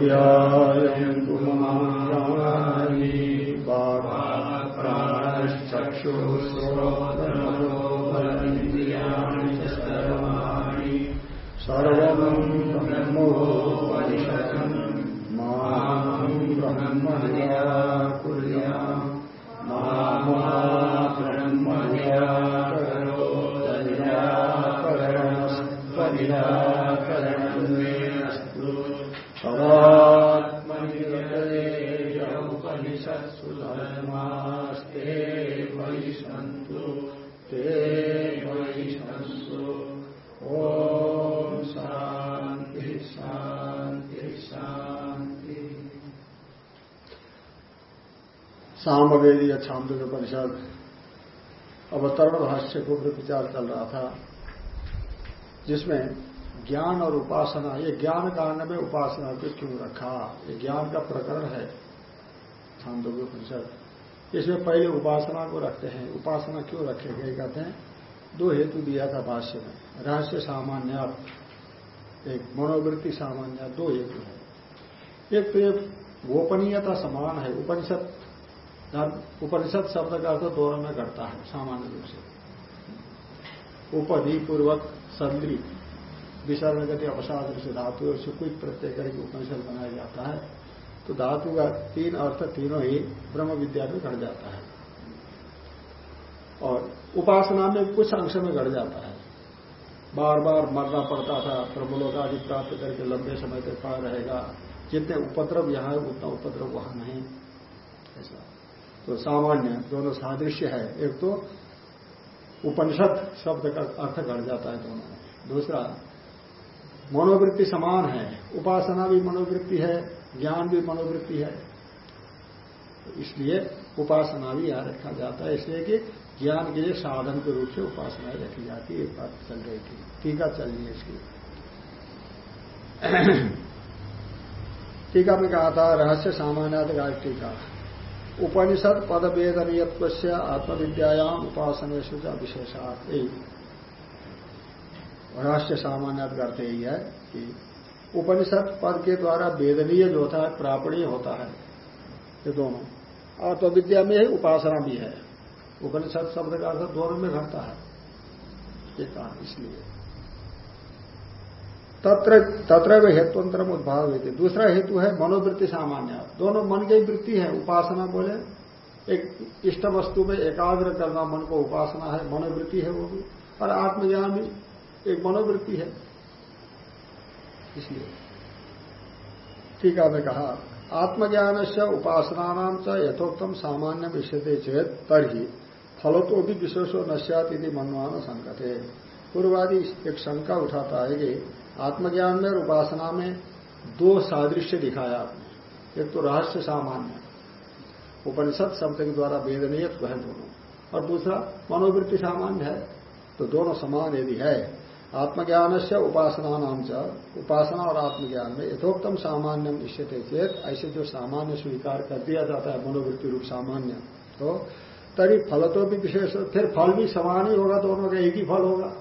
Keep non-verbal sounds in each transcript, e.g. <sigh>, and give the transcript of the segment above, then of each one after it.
आप्यायन्तु सामवेदीय छांदोग्य परिषद। अवतरण भाष्य को विचार चल रहा था, जिसमें ज्ञान और उपासना, ये ज्ञान कांड में उपासना को क्यों रखा? ये ज्ञान का प्रकरण है छांदोग्य परिषद। इसमें पहले उपासना को रखते हैं। उपासना क्यों रखे गए कहते हैं, दो हेतु दिया था भाष्य में। रहस्य सामान्य, एक मनोवृत्ति सामान्य, दो हेतु है। एक तो ये गोपनीयता समान है। उपनिषद उपनिषद शब्द का अर्थ दोनों में घटता है, सामान्य रूप से। उपधि पूर्वक सदली विसर्ग गति अवसाद से धातु और कुछ प्रत्यय करके उपनिषद बनाया जाता है तो धातु का तीन अर्थ तीनों ही ब्रह्म विद्या में घट जाता है। और उपासना में कुछ अंश में घट जाता है। बार बार मरना पड़ता था, प्रबलों का आदि प्राप्त करके लंबे समय तक पड़ा रहेगा, जितने उपद्रव यहाँ है, उतना उपद्रव वहाँ नहीं। ऐसा। तो सामान्य, दोनों सादृश्य है। एक तो उपनिषद शब्द का अर्थ घट जाता है दोनों दूसरा, मनोवृत्ति समान है। उपासना भी मनोवृत्ति है, ज्ञान भी मनोवृत्ति है। तो इसलिए उपासना भी यहाँ रखा जाता है। इसलिए कि ज्ञान के लिए साधन के रूप से उपासनाएँ रखी जाती है। बात चल रही थी। टीका चल रही है इसकी। <clears throat> टीका में कहा था, रहस्य सामान्य टीका। उपनिषद पद वेदनीयत्व से आत्मविद्यायाम उपासनेश विशेषार्थ यही राष्ट्र सामान्य अर्थ यही है कि उपनिषद पद के द्वारा वेदनीय जो होता है प्रापणीय होता है। ये दोनों। आत्मविद्या में ही उपासना भी है। उपनिषद शब्द का अर्थ दोनों में घटता है। ये कहा इसलिए। तत्र तत्र हेतुअंतर उद्भाव हुए दूसरा हेतु है मनोवृत्ति सामान्य। दोनों मन की वृत्ति है, उपासना बोले। एक इष्ट वस्तु में एकाग्र करना मन को उपासना है, मनोवृत्ति है वो भी। और आत्मज्ञान भी एक मनोवृत्ति है। इसलिए। ठीक है मैं कहा। आत्मज्ञान से उपासना नाम च यथोक्तम सामान्य विषयते चेत तरही फलो तो भी विशेषो नश्यात यदि मनवान संकट है पूर्वादि एक शंका उठाता है कि आत्मज्ञान में और उपासना में दो सादृश्य दिखाया आपने। एक तो रहस्य सामान्य उपनिषद शब्द के द्वारा वेदनीय है दोनों। और दूसरा, मनोवृत्ति सामान्य है तो दोनों समान यदि है आत्मज्ञान से उपासना नाम उपासना और आत्मज्ञान में यथोक्तम सामान्य इष्यते चेत, ऐसे जो सामान्य स्वीकार कर दिया जाता है, मनोवृत्ति रूप सामान्य तो तरी फल तो भी विशेष, फिर फल भी समान ही होगा, दोनों का एक ही फल होगा,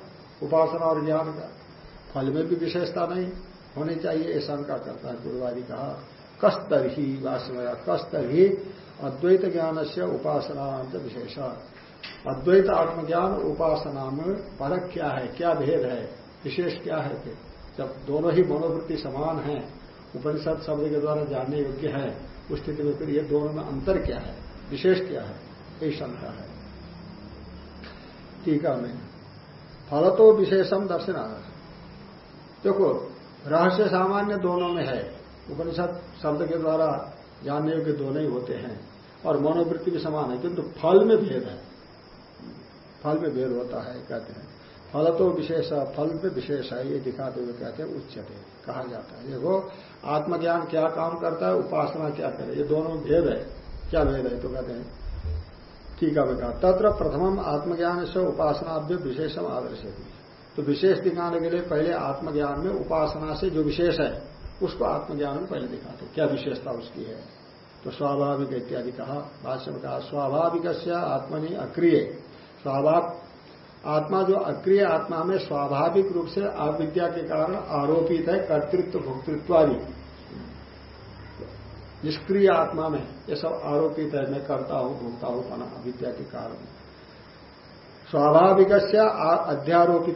उपासना और ज्ञान का। फल में भी विशेषता नहीं, होनी चाहिए ये शंका करता है पूर्वादि कहा। कस्तर ही वास्तव कस्तर ही अद्वैत ज्ञान से उपासना विशेष। अद्वैत आत्मज्ञान उपासना में फ़र्क क्या है, क्या भेद है, विशेष क्या है फिर जब दोनों ही मनोवृत्ति समान है, उपनिषद शब्द के द्वारा जानने योग्य है, उस स्थिति में फिर ये दोनों में अंतर क्या है, विशेष क्या है, यही शंका है। टीका में फल तो विशेषम दर्शन देखो, रहस्य सामान्य दोनों में है। उपनिषद शब्द के द्वारा जानने योग्य दोनों ही होते हैं और मनोवृत्ति भी समान है, किंतु फल में भेद है। फल में भेद होता है, कहते हैं। फल तो विशेष, फल में विशेष है, ये दिखाते हुए कहते हैं उच्चते कहा जाता है। देखो, आत्मज्ञान क्या काम करता है, उपासना क्या करे, ये दोनों भेद है। क्या भेद है तो कहते हैं, ठीक है कहा तत्र प्रथम आत्मज्ञान से उपासनाभ्य विशेषम आदर्श तो विशेष दिखाने के लिए पहले आत्मज्ञान में उपासना से जो विशेष है, उसको आत्मज्ञान में पहले दिखाते क्या विशेषता उसकी है? तो स्वाभाविक इत्यादि कहा, भाष्य में कहा स्वाभाविक आत्मनि अक्रिय। स्वाभाव, आत्मा जो अक्रिय आत्मा में स्वाभाविक रूप से अविद्या के कारण आरोपित है, कर्तृत्व, भोक्तृत्वादि। निष्क्रिय आत्मा में ये सब आरोपित है, मैं करता हूँ, भोगता हूँ पना अविद्या के कारण। स्वाभाविक अध्यारोपित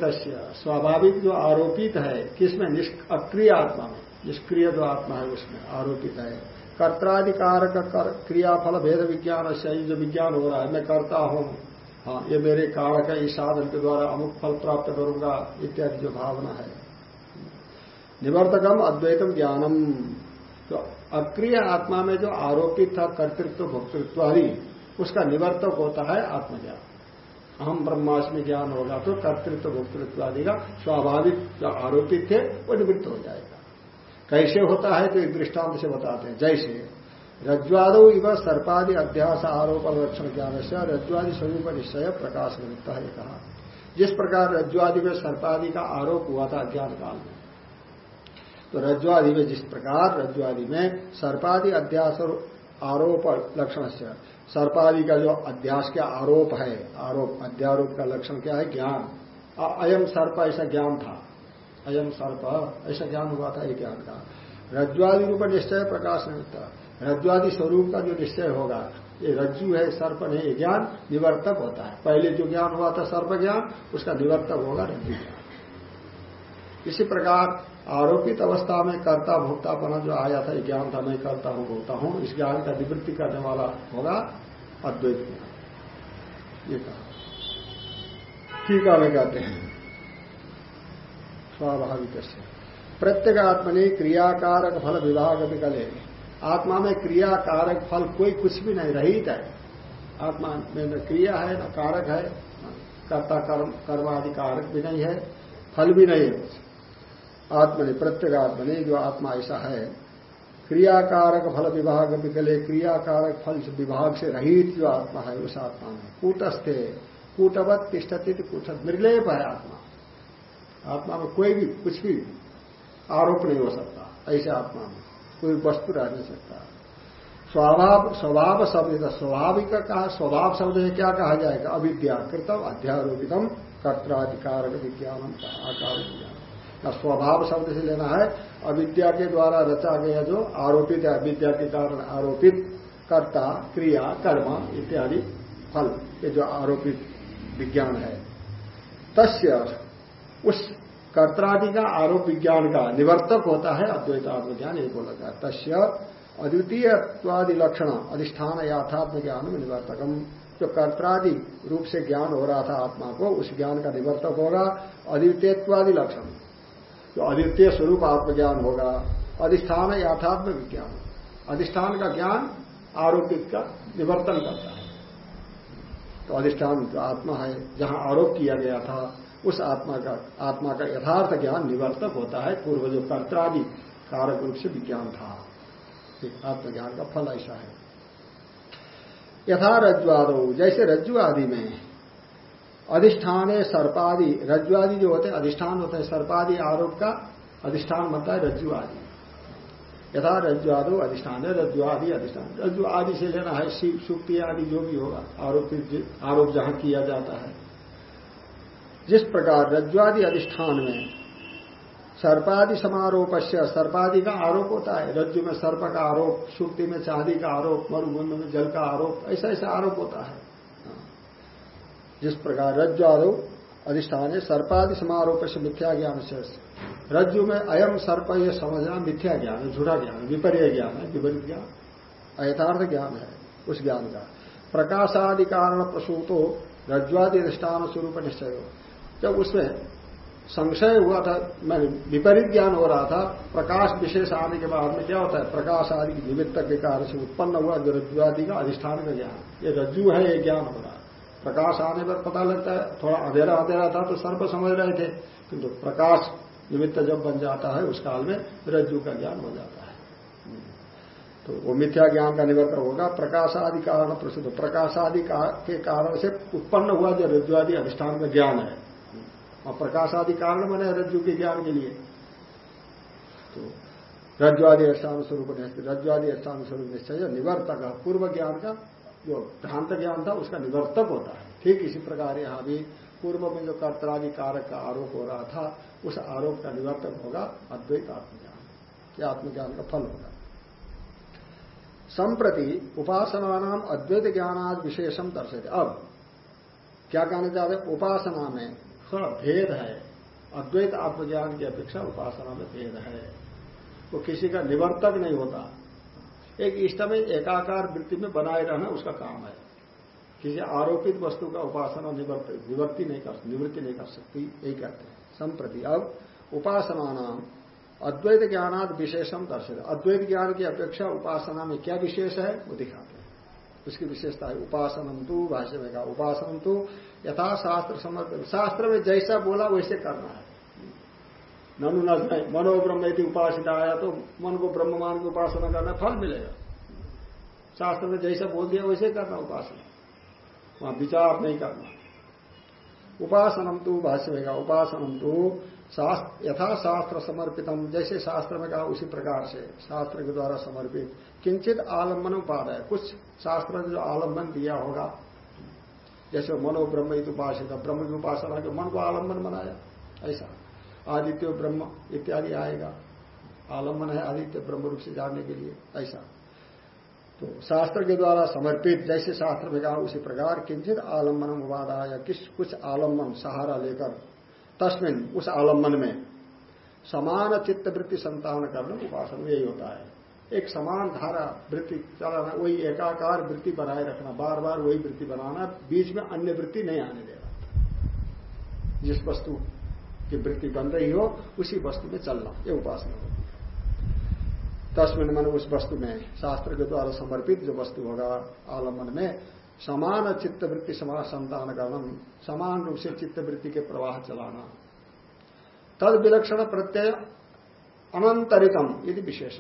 स्वाभाविक जो आरोपित है, किसमें? अक्रिय आत्मा में। निष्क्रिय जो आत्मा है, उसमें आरोपित है। कर्ताधिकार का क्रियाफल भेद विज्ञान से जो विज्ञान हो रहा है, मैं करता हूँ। हाँ ये मेरे कारक है, इस साधन के द्वारा अमुक फल प्राप्त करूँगा, इत्यादि जो भावना है। निवर्तकम अद्वैतम ज्ञानम। तो अक्रिय आत्मा में जो आरोपित था, कर्तृत्व, भोक्तृत्व उसका निवर्तक होता है आत्मज्ञान। अहम ब्रह्मास्मि ज्ञान होगा तो कर्तृत्व, भोक्तृत्व आदि का स्वाभाविक जो आरोपित थे, वो निवृत्त हो जाएगा। कैसे होता है तो एक दृष्टांत से बताते हैं। जैसे रज्वाद इव सर्पादि अध्यास आरोप लक्षण ज्ञान से रज्वादि स्वरूप निश्चय प्रकाश निमित्त है कहा। जिस प्रकार रज्वादि में सर्पादि का आरोप हुआ था अज्ञान काल में तो रज्वादि में जिस प्रकार रज्वादि में सर्पादि अध्यास आरोप लक्षण से सर्पादि का जो अध्यास के आरोप है, आरोप, अध्यारोप का लक्षण क्या है? ज्ञान। अयम सर्प ऐसा ज्ञान था। अयम सर्प, ऐसा ज्ञान हुआ था, ये ज्ञान का रज्वादि रूप निश्चय प्रकाश निमित्त रज्वादि स्वरूप का जो निश्चय होगा, ये रज्जु है, सर्प नहीं, ये ज्ञान निवर्तक होता है। पहले जो ज्ञान हुआ था, सर्प ज्ञान, उसका निवर्तक होगा, रज्जु ज्ञान इसी प्रकार, आरोपित अवस्था में कर्ता भोक्तापना जो आया था, ये ज्ञान था, मैं करता हूँ भोगता हूँ, इस ज्ञान का निवृत्ति करने वाला होगा अद्वैत ज्ञान। ये कहा। ठीक है कहते हैं। स्वाभाविक से प्रत्येक आत्मनि क्रियाकारक फल विभाग विकले आत्मा में क्रियाकारक फल कोई कुछ भी नहीं, रहित है। आत्मा में न क्रिया है, न कारक है। कर्ता कर्म, कर्मादि कारक भी नहीं है, फल भी नहीं है। आत्मनि प्रत्येक आत्मनि जो आत्मा ऐसा है क्रियाकारक फल विभाग विकले, क्रियाकारक फल विभाग से रहित जो आत्मा है, उस आत्मा में कूटस्थे कूटवत तिष्ठती कूट निर्लेप है आत्मा। आत्मा में कोई भी, कुछ भी आरोप नहीं हो सकता, ऐसे आत्मा में कोई वस्तु रह नहीं सकता। स्वभाव स्वभाव शब्द, स्वाभाविक कहा, स्वभाव शब्द क्या कहा जाएगा? अविद्या कृतम अध्यारोपितम कर्ताधिकार विज्ञान का आकार विज्ञान स्वभाव शब्द से लेना है अविद्या के द्वारा रचा गया जो आरोपित है, अविद्या के कारण आरोपित कर्ता, क्रिया, कर्म इत्यादि फल ये जो आरोपित विज्ञान है। तस्य उस कर्तरादि का आरोप विज्ञान का निवर्तक होता है अद्वैत आत्मज्ञान ये बोला था तस्य अद्वितीयत्वादि लक्षण, अधिष्ठान याथात्म ज्ञान में निवर्तकम। जो कर्तादि रूप से ज्ञान हो रहा था आत्मा को, उस ज्ञान का निवर्तक होगा, अद्वितीयत्वादि लक्षण। जो अद्वितीय स्वरूप आत्मज्ञान होगा। अधिष्ठान याथात्म विज्ञान। अधिष्ठान का ज्ञान आरोपित का निवर्तन करता है। तो अधिष्ठान जो आत्मा है, जहाँ आरोप किया गया था, उस आत्मा का आत्मा का यथार्थ ज्ञान निवर्तक होता है। पूर्व जो कर्तरादि कारक रूप से विज्ञान था। आत्मज्ञान का फल ऐसा है। यथा रज्जुआदो जैसे रज्जु आदि में अधिष्ठान सर्पादि रज्जुआदि जो होते हैं, अधिष्ठान होते हैं, सर्पादि आरोप का अधिष्ठान बनता है रज्जु आदि यथा रज्जु रज्जुआदो अधिष्ठान है रज्जु आदि अधिष्ठान। रज्जु आदि से लेना है शिव सुक्ति आदि जो भी होगा आरोपित आरोप जहाँ किया जाता है। जिस प्रकार रज्ज्वादि अधिष्ठान में सर्पादि समारोप सर्पादि का आरोप होता है, रज्जु में सर्प का आरोप सुक्ति में चांदी का आरोप, मरुभूमि में जल का आरोप ऐसा ऐसा आरोप होता है। जिस प्रकार रज्जु आरोप अधिष्ठान है सर्पादि समारोप से मिथ्या ज्ञान से रज्जु में अयम सर्प ये समझना मिथ्या ज्ञान है, झूठा ज्ञान है, विपर्य ज्ञान है, विपरीत ज्ञान, अयथार्थ ज्ञान है उस ज्ञान का। प्रकाशादि कारण प्रसूतो रज्ज्वादि अधिष्ठान स्वरूप निश्चय। हो जब उसमें संशय हुआ था, मैंने विपरीत ज्ञान हो रहा था, प्रकाश विशेष आने के बाद में क्या होता है? प्रकाश आदि निमित्त के कारण से उत्पन्न हुआ जो रज्जु आदि का अधिष्ठान का ज्ञान। ये रज्जु है, ये ज्ञान हो रहा प्रकाश आने पर पता लगता है, थोड़ा अंधेरा अंधेरा था तो सर्प समझ रहे थे। किंतु तो प्रकाश निमित्त जब बन जाता है, उस काल में रज्जु का ज्ञान हो जाता है। तो वो मिथ्या ज्ञान का निवर्तन होगा। प्रकाश आदि कारण प्रसिद्ध। प्रकाश आदि के कारण से उत्पन्न हुआ जो रज्जु आदि अधिष्ठान का ज्ञान है। और प्रकाश आदि कारण बने रज्जु के ज्ञान के लिए। तो रज्जुआदि स्थान स्वरूप रज्जुआदि स्थान स्वरूप निश्चय, निवर्तक, पूर्व ज्ञान का जो भ्रांत ज्ञान था, उसका निवर्तक होता है। ठीक इसी प्रकार यहाँ भी पूर्व में जो कर्तरादि कारक का आरोप हो रहा था, उस आरोप का निवर्तक होगा अद्वैत आत्मज्ञान। क्या आत्मज्ञान का फल होगा। संप्रति उपासना नाम अद्वैत ज्ञानाद विशेषम दर्शे अब, क्या कहना चाहते उपासना में थोड़ा भेद है। अद्वैत आत्मज्ञान की अपेक्षा उपासना में भेद है। वो किसी का निवर्तक नहीं होता। एक इष्ट में एकाकार वृत्ति में बनाए रहना उसका काम है। किसी आरोपित वस्तु का उपासना निवृत्ति नहीं कर निवृत्ति नहीं कर सकती, यही कहते हैं। संप्रति। अब उपासना नाम अद्वैत ज्ञानाद विशेषम दर्शित अद्वैत ज्ञान की अपेक्षा उपासना में क्या विशेष है, वो दिखाते हैं। उसकी विशेषता है उपासनम तु, भाष्य में कहा उपासनम तु, यथा शास्त्र समर्पित शास्त्र में जैसा बोला वैसे करना है। ननु न मनो ब्रह्म यदि उपासित आया तो मन को ब्रह्म मान की उपासना करना फल मिलेगा। शास्त्र में जैसा बोल दिया वैसे करना उपासना। वहाँ विचार नहीं करना। उपासनम तु भाष्य में कहा, उपासनम तो यथा शास्त्र समर्पितम, जैसे शास्त्र में कहा उसी प्रकार से, शास्त्र के द्वारा समर्पित। किंचित आलंबन उपादय, कुछ शास्त्र ने जो आलंबन दिया होगा, जैसे मनो ब्रह्म उपासित, ब्रह्म की उपासना के मन को आलंबन बनाया, ऐसा। आदित्य ब्रह्म इत्यादि आएगा। आलंबन है आदित्य ब्रह्म रूप से जानने के लिए, ऐसा। तो शास्त्र के द्वारा समर्पित, जैसे शास्त्र में कहा, उसी प्रकार किंचित आलंबन उपाद आया किस, कुछ आलंबन, सहारा लेकर, तस्मिन, उस आलंबन में समान चित्त वृत्ति संतान करना उपासन, यही होता है। एक समान धारा वृत्ति चलाना, वही एकाकार वृत्ति बनाए रखना बार बार वही वृत्ति बनाना, बीच में अन्य वृत्ति नहीं आने देना जिस वस्तु की वृत्ति बन रही हो, उसी वस्तु में चलना, ये उपासना होती है। तस्मिन मन उस वस्तु में, शास्त्र के द्वारा समर्पित जो वस्तु होगा, आलंबन में, समान चित्त वृत्ति समान संतान करणम, समान रूप से चित्त वृत्ति के प्रवाह चलाना। तद विलक्षण प्रत्यय अनंतरितम, यदि विशेष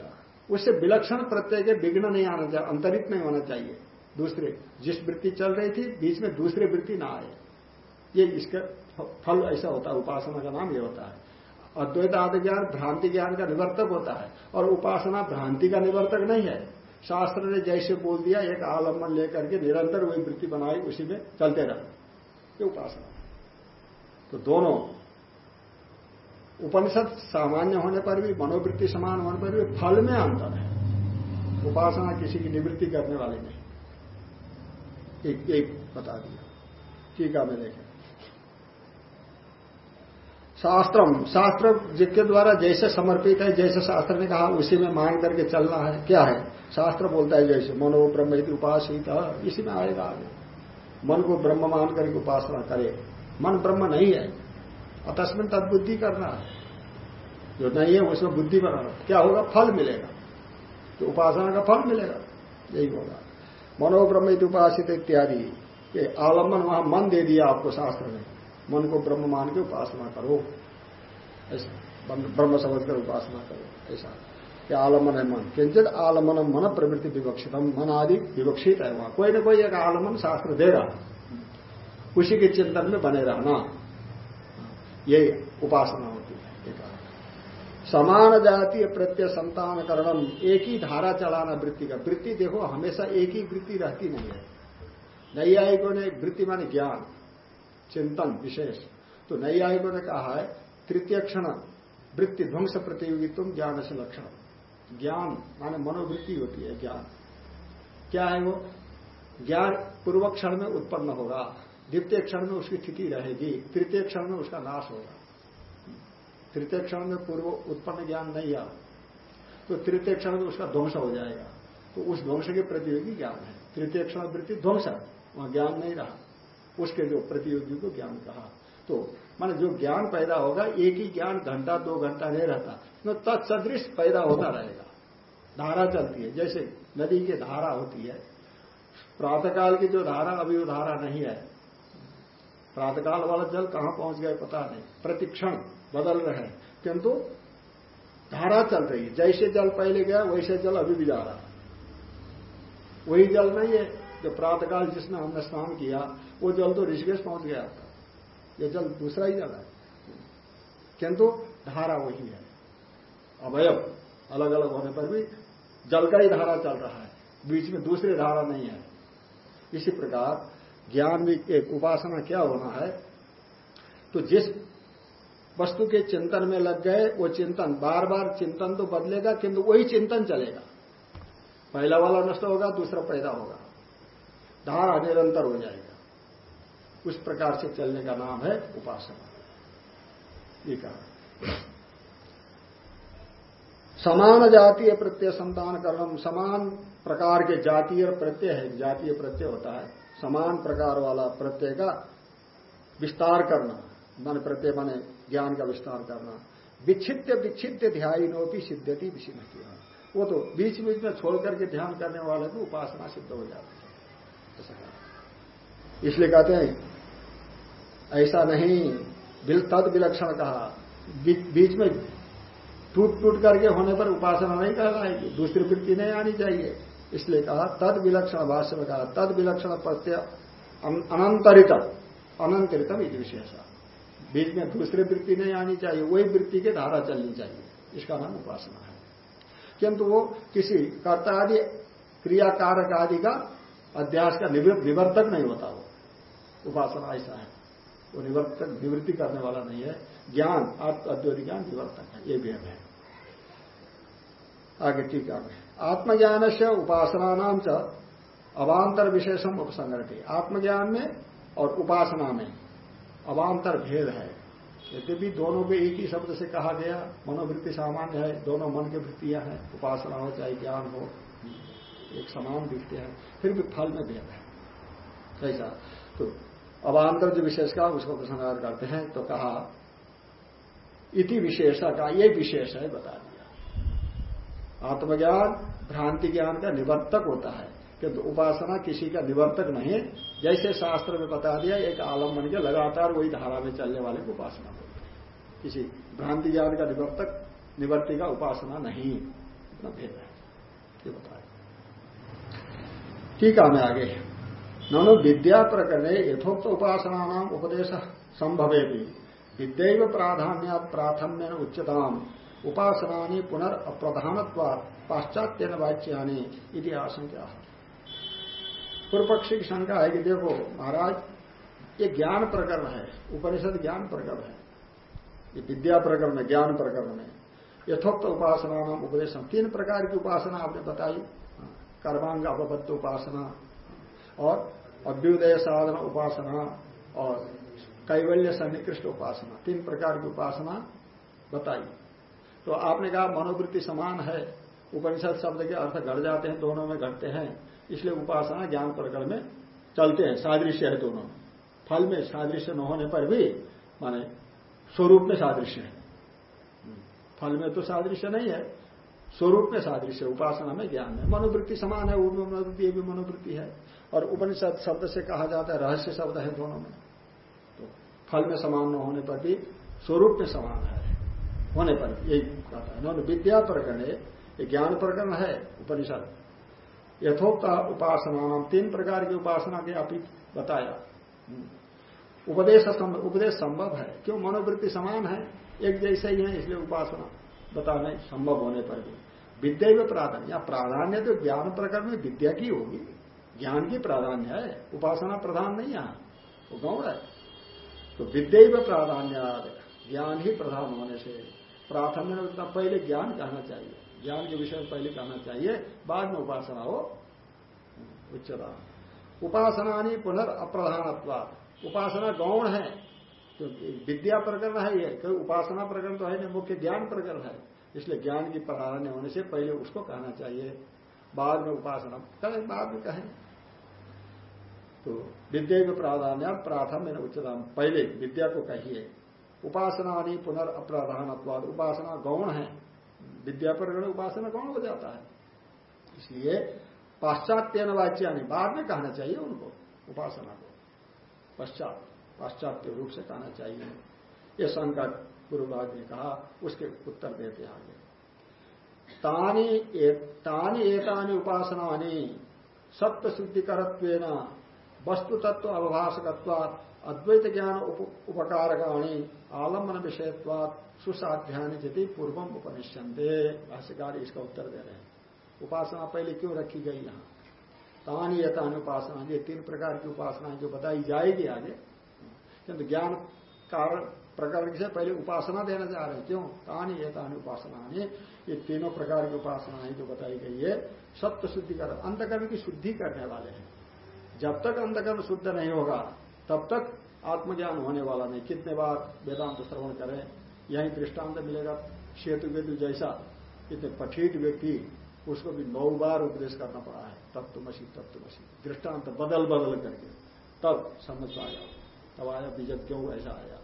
उससे विलक्षण प्रत्यय के विघ्न नहीं आना चाहिए, अंतरित नहीं होना चाहिए। दूसरे, जिस वृत्ति चल रही थी, बीच में दूसरे वृत्ति ना आए। ये इसका फल ऐसा होता है, उपासना का नाम ये होता है। अद्वैत आदि ज्ञान भ्रांति ज्ञान का निवर्तक होता है, और उपासना भ्रांति का निवर्तक नहीं है। शास्त्र ने जैसे बोल दिया, एक आलंबन लेकर के निरंतर वही वृत्ति बनाई, उसी में चलते रहे। ये उपासना। तो दोनों, उपनिषद सामान्य होने पर भी, मनोवृत्ति समान होने पर भी फल में अंतर है। उपासना किसी की निवृत्ति करने वाली नहीं। एक एक बता दिया। ठीक है में देखें। शास्त्रम, शास्त्र जिसके द्वारा जैसे समर्पित है, जैसे शास्त्र ने कहा, उसी में मान करके चलना है। क्या है? शास्त्र बोलता है जैसे, मनो ब्रह्म उपासित। इसी में आएगा आगे। मन को ब्रह्म मान करके उपासना करे। मन ब्रह्म नहीं है। अतस्मिन तदबुद्धि करना है। जो नहीं है, उसमें बुद्धि बनाना क्या होगा? फल मिलेगा। तो उपासना का फल मिलेगा, यही होगा। मनो ब्रह्म उपासित इत्यादि। ये आलंबन वहाँ मन दे दिया आपको शास्त्र ने। मन को ब्रह्म मान के उपासना करो। ऐसा ब्रह्म समझ कर उपासना करो। ऐसा। क्या आलमन है मन। किंचित आलमन मन प्रवृत्ति विवक्षितम। मन आदि विवक्षित है वहाँ। कोई ना कोई एक आलमन शास्त्र देगा उसी के चिंतन में बने रहना। यही उपासना होती है। समान जातीय प्रत्यय संतान करणम। एक ही धारा चलाना वृत्ति का। वृत्ति देखो, हमेशा एक ही वृत्ति रहती नहीं है। नैयायिकों ने वृत्ति माने ज्ञान। चिंतन विशेष। तो नई नैयायिकों ने कहा है, तृतीय क्षण, वृत्ति ध्वंस प्रतियोगित्व ज्ञान से लक्षण। ज्ञान माने मनोवृत्ति होती है, ज्ञान। क्या है वो? ज्ञान पूर्व क्षण में उत्पन्न होगा, द्वितीय क्षण में उसकी स्थिति रहेगी, तृतीय क्षण में उसका नाश होगा। तृतीय क्षण में पूर्व उत्पन्न ज्ञान नहीं आ। तो तृतीय क्षण में उसका ध्वंस हो जाएगा। तो उस ध्वंस के प्रतियोगी ज्ञान है। तृतीय क्षण वृत्ति ध्वंस वहाँ ज्ञान नहीं रहा। उसके जो प्रतियोगी को ज्ञान कहा। तो माने जो ज्ञान पैदा होगा, एक ही ज्ञान घंटा, दो घंटा नहीं रहता। तो तत्सदृश पैदा होता रहेगा। धारा चलती है। जैसे नदी की धारा होती है। प्रातःकाल की जो धारा, अभी वो धारा नहीं है। प्रातःकाल वाला जल कहाँ पहुँच गए पता नहीं। प्रतिक्षण बदल रहे हैं। किंतु धारा चल रही है। जैसे जल पहले गया, वैसे जल अभी भी जा रहा है। वही जल नहीं है जो प्रातःकाल जिसने हमने स्नान किया वो जल तो ऋषिकेश पहुँच गया था ये जल दूसरा ही जल है। किंतु धारा वही है। अवयव अलग अलग होने पर भी जल का ही धारा चल रहा है। बीच में दूसरी धारा नहीं है। इसी प्रकार ज्ञान भी एक उपासना क्या होना है? तो जिस वस्तु के चिंतन में लग गए, वो चिंतन बार बार चिंतन तो बदलेगा, किंतु वही चिंतन चलेगा। पहला वाला नष्ट होगा, दूसरा पैदा होगा। धारा निरंतर हो जाएगा। उस प्रकार से चलने का नाम है उपासना। ये कहा। समान जातीय प्रत्यय संतान करना समान प्रकार के जातीय प्रत्यय है, जातीय प्रत्यय होता है। समान प्रकार वाला प्रत्यय का विस्तार करना, मन प्रत्यय माने ज्ञान का विस्तार करना। विच्छित विच्छित ध्यानो की सिद्धति किया वो तो बीच बीच में छोड़ करके ध्यान करने वाले को उपासना सिद्ध हो जाती है। इसलिए कहते हैं ऐसा नहीं। तद विलक्षण कहा। बीच में टूट टूट करके होने पर उपासना नहीं कर कहलाएगी। दूसरी वृत्ति नहीं आनी चाहिए। इसलिए कहा, तद विलक्षण भाष्य में कहा, तद विलक्षण प्रत्यय अनंतरित अनंतरितम इस विशेष। बीच में दूसरी वृत्ति नहीं आनी चाहिए। वही वृत्ति की धारा चलनी चाहिए। इसका नाम उपासना है। किंतु वो किसी कर्ता आदि क्रियाकारक आदि का अध्यास का निवर्तक नहीं होता वो। उपासना ऐसा है। वो निवर्तक, निवृत्ति करने वाला नहीं है। ज्ञान अद्वैत ज्ञान निवर्तक है। ये भी है। आगे टीका में आत्मज्ञान से उपासना नाम च अवान्तर विशेषम उपसंग्रह आत्मज्ञान में और उपासना में अवान्तर भेद है। यद्यपि दोनों को एक ही शब्द से कहा गया, मनोवृत्ति सामान्य है, दोनों मन की वृत्तियाँ हैं, उपासना हो चाहे ज्ञान हो, एक समान वृत्ति है, फिर भी फल में भेद है। कैसा तो अवान्तर जो विशेष का, उसको प्रसंगार करते हैं तो कहा, इति विशेषा का, ये विशेष है, बता दिया। आत्मज्ञान, भ्रांति ज्ञान का निवर्तक होता है किंतु उपासना किसी का निवर्तक नहीं, जैसे शास्त्र में बता दिया, एक आलम बन के लगातार वही धारा में चलने वाले को उपासना बोलते हैं। किसी भ्रांति ज्ञान का निवर्तक, निवर्ति का उपासना नहीं, इतना भेद है। ये बताए ठीक है मैं आगे ननु विद्या प्रकरण यथोक्त उपासना नाम उपदेश संभवे भी विद्या प्राधान्य प्राथम्य उच्चताम उपासना पुनर् अप्रधानत्वाद पाश्चात्य वाच्यानी इति आशंका पूर्व पक्षी की शंका है कि देखो, महाराज, ये ज्ञान प्रकरण है, उपनिषद ज्ञान प्रकरण है। ये विद्या प्रकरण है, ज्ञान प्रकरण है। यथोक्त उपासना नाम उपदेश, तीन प्रकार की उपासना आपने बताई। कर्मांग अपबद्ध उपासना। और अभ्युदय साधन उपासना और कैवल्य सन्निकृष्ट उपासना, तीन प्रकार की उपासना बताई। तो आपने कहा मनोवृत्ति समान है, उपनिषद शब्द के अर्थ घट जाते हैं, दोनों में घटते हैं, इसलिए उपासना ज्ञान प्रकरण में चलते हैं, सादृश्य है दोनों। फल में सादृश्य न होने पर भी माने स्वरूप में सादृश्य है। फल में तो सादृश्य नहीं है, स्वरूप में सादृश्य उपासना में ज्ञान है। मनोवृत्ति समान है वो मनोवृत्ति, ये भी मनोवृत्ति है। और उपनिषद शब्द से कहा जाता है, रहस्य शब्द है दोनों में। तो फल में समान न होने पर भी स्वरूप में समान है। होने पर यही कहता है। विद्या प्रकरण है ज्ञान प्रकरण है, उपनिषद। यथोक्त उपासना नाम तीन प्रकार की उपासना के आप बताया। उपदेश उपदेश संभव है। क्यों? मनोवृत्ति समान है, एक जैसे ही है, इसलिए उपासना बताने संभव होने पर भी। विद्या प्राधान्य, या प्राधान्य तो ज्ञान प्रकरण में विद्या की होगी। ज्ञान की प्राधान्य है, उपासना प्रधान नहीं यहाँ। वो गौण है। तो विद्या में प्राधान्य ज्ञान ही प्रधान होने से प्राथम्य पहले ज्ञान कहना चाहिए। ज्ञान के विषय में पहले कहना चाहिए, बाद में उपासना हो उच्चता उपासना पुनर् अप्रधानत्वाद उपासना गौण है तो विद्या प्रकरण है ये, कोई उपासना प्रकरण तो है नहीं, मुख्य ज्ञान प्रकरण है। इसलिए ज्ञान की प्राधान्य होने से पहले उसको कहना चाहिए। बाद में उपासना। कहें बाद में कहें तो विद्या में प्राधान्य, प्राथम उच्चतम। पहले विद्या को कहिए। उपासना पुनर् उपासना गौण है। विद्या पर गण उपासना कौन हो जाता है। इसलिए पाश्चात्य वाच्यानि बाद में कहना चाहिए उनको, उपासना को। पश्चात, पाश्चात्य रूप से कहना चाहिए। यह शंकर गुरुभाग ने कहा, उसके उत्तर देते आगे। तानी तानी एतानी उपासनानी सत्य शुद्धिकरत्व वस्तु तत्व अवभाषकत्वा अद्वैत ज्ञान उपकारकाणी आलंबन विषयत्वात सुसाध्यानि जति पूर्वम उपनिषंते भाष्यकार इसका उत्तर दे रहे हैं। उपासना पहले क्यों रखी गई यहाँ? तानी यतानी उपासना ये तीन प्रकार की उपासना जो बताई जाएगी आगे। किंतु ज्ञान कारण, प्रकरण से पहले उपासना देना चाह रहे क्यों? कहानी ये कहानी उपासना ये तीनों प्रकार की उपासना है जो बताई गई है सत्य शुद्धिकरण अंतकरण की शुद्धि करने वाले हैं। जब तक अंतकरण शुद्ध नहीं होगा, तब तक आत्मज्ञान होने वाला नहीं। कितने बार वेदांत श्रवण करें, यही दृष्टांत मिलेगा। सेतु वेतु जैसा इतने पठित व्यक्ति, उसको भी नौ बार उपदेश करना पड़ा है। तत्वमसी तत्वमसी दृष्टांत बदल बदल करके। तब समझ आया। तब आया बीजक क्यों ऐसा आया।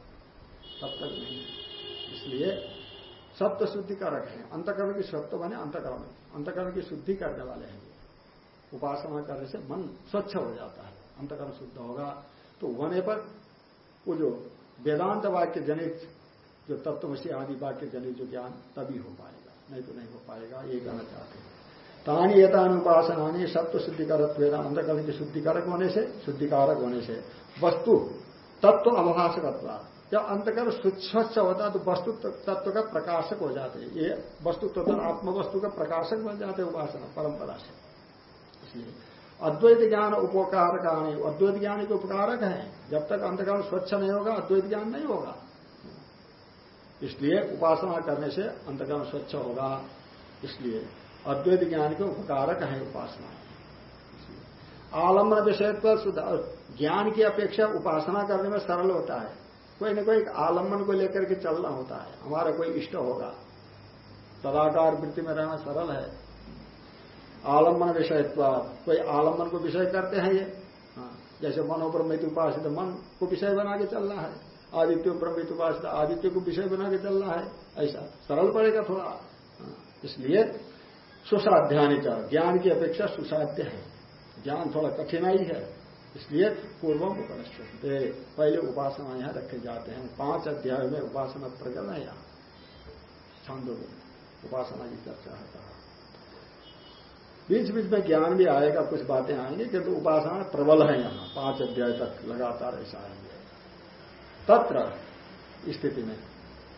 तब तक नहीं। इसलिए सत्य शुद्धि कारक है। अंतकरण की सत्य बने अंतकरण। अंतकरण की शुद्धि करने वाले हैं। उपासना करने से मन स्वच्छ हो जाता है। अंतकरण शुद्ध होगा। तो होने पर वो जो वेदांत वाक्य जनित, जो तत्वशी आदि वाक्य जनित जो ज्ञान, तभी हो पाएगा। नहीं तो नहीं हो पाएगा। ये कहना चाहते हैं। तानी एतान उपासना सत्व शुद्धिकारक अंतकरण के शुद्धिकारक होने से शुद्धिकारक होने से वस्तु, तत्व अवभाषकत्व जब अंतकरण स्वच्छ होता है तो वस्तु तत्व का प्रकाशक हो जाते हैं। ये वस्तु तत्व आत्म वस्तु का प्रकाशक बन जाते हैं उपासना, परंपरा से। इसलिए अद्वैत ज्ञान उपकार का नहीं अद्वैत ज्ञान के उपकारक है। जब तक अंतकरण स्वच्छ नहीं होगा, अद्वैत ज्ञान नहीं होगा। इसलिए उपासना करने से अंतकरण स्वच्छ होगा। इसलिए अद्वैत ज्ञान के उपकारक है उपासना। आलंबन विषय पर ज्ञान की अपेक्षा उपासना करने में सरल होता है। कोई ना कोई आलंबन को लेकर के चलना होता है। हमारा कोई इष्ट होगा। तदाकार वृत्ति में रहना सरल है। आलंबन विषय कोई आलंबन को विषय करते हैं ये। हाँ, जैसे मनोब्रह्मित उपासित मन को विषय बना के चलना है। आदित्य ब्रह्मित उपासित आदित्य को विषय बना के चलना है। ऐसा सरल पड़ेगा थोड़ा। हाँ, इसलिए सुसाध्यानिक ज्ञान की अपेक्षा सुसाध्य है। ज्ञान थोड़ा कठिनाई है। इसलिए पूर्वम उपनिषद। पहले उपासना यहाँ रखे जाते हैं। पाँच अध्याय में उपासना प्रकरण है यहाँ। छंदों उपासना की चर्चा है कहा। बीच बीच में ज्ञान भी आएगा, कुछ बातें आएँगी, किंतु उपासना प्रबल है यहाँ। पाँच अध्याय तक लगातार ऐसा आएँगे। तत्र स्थिति में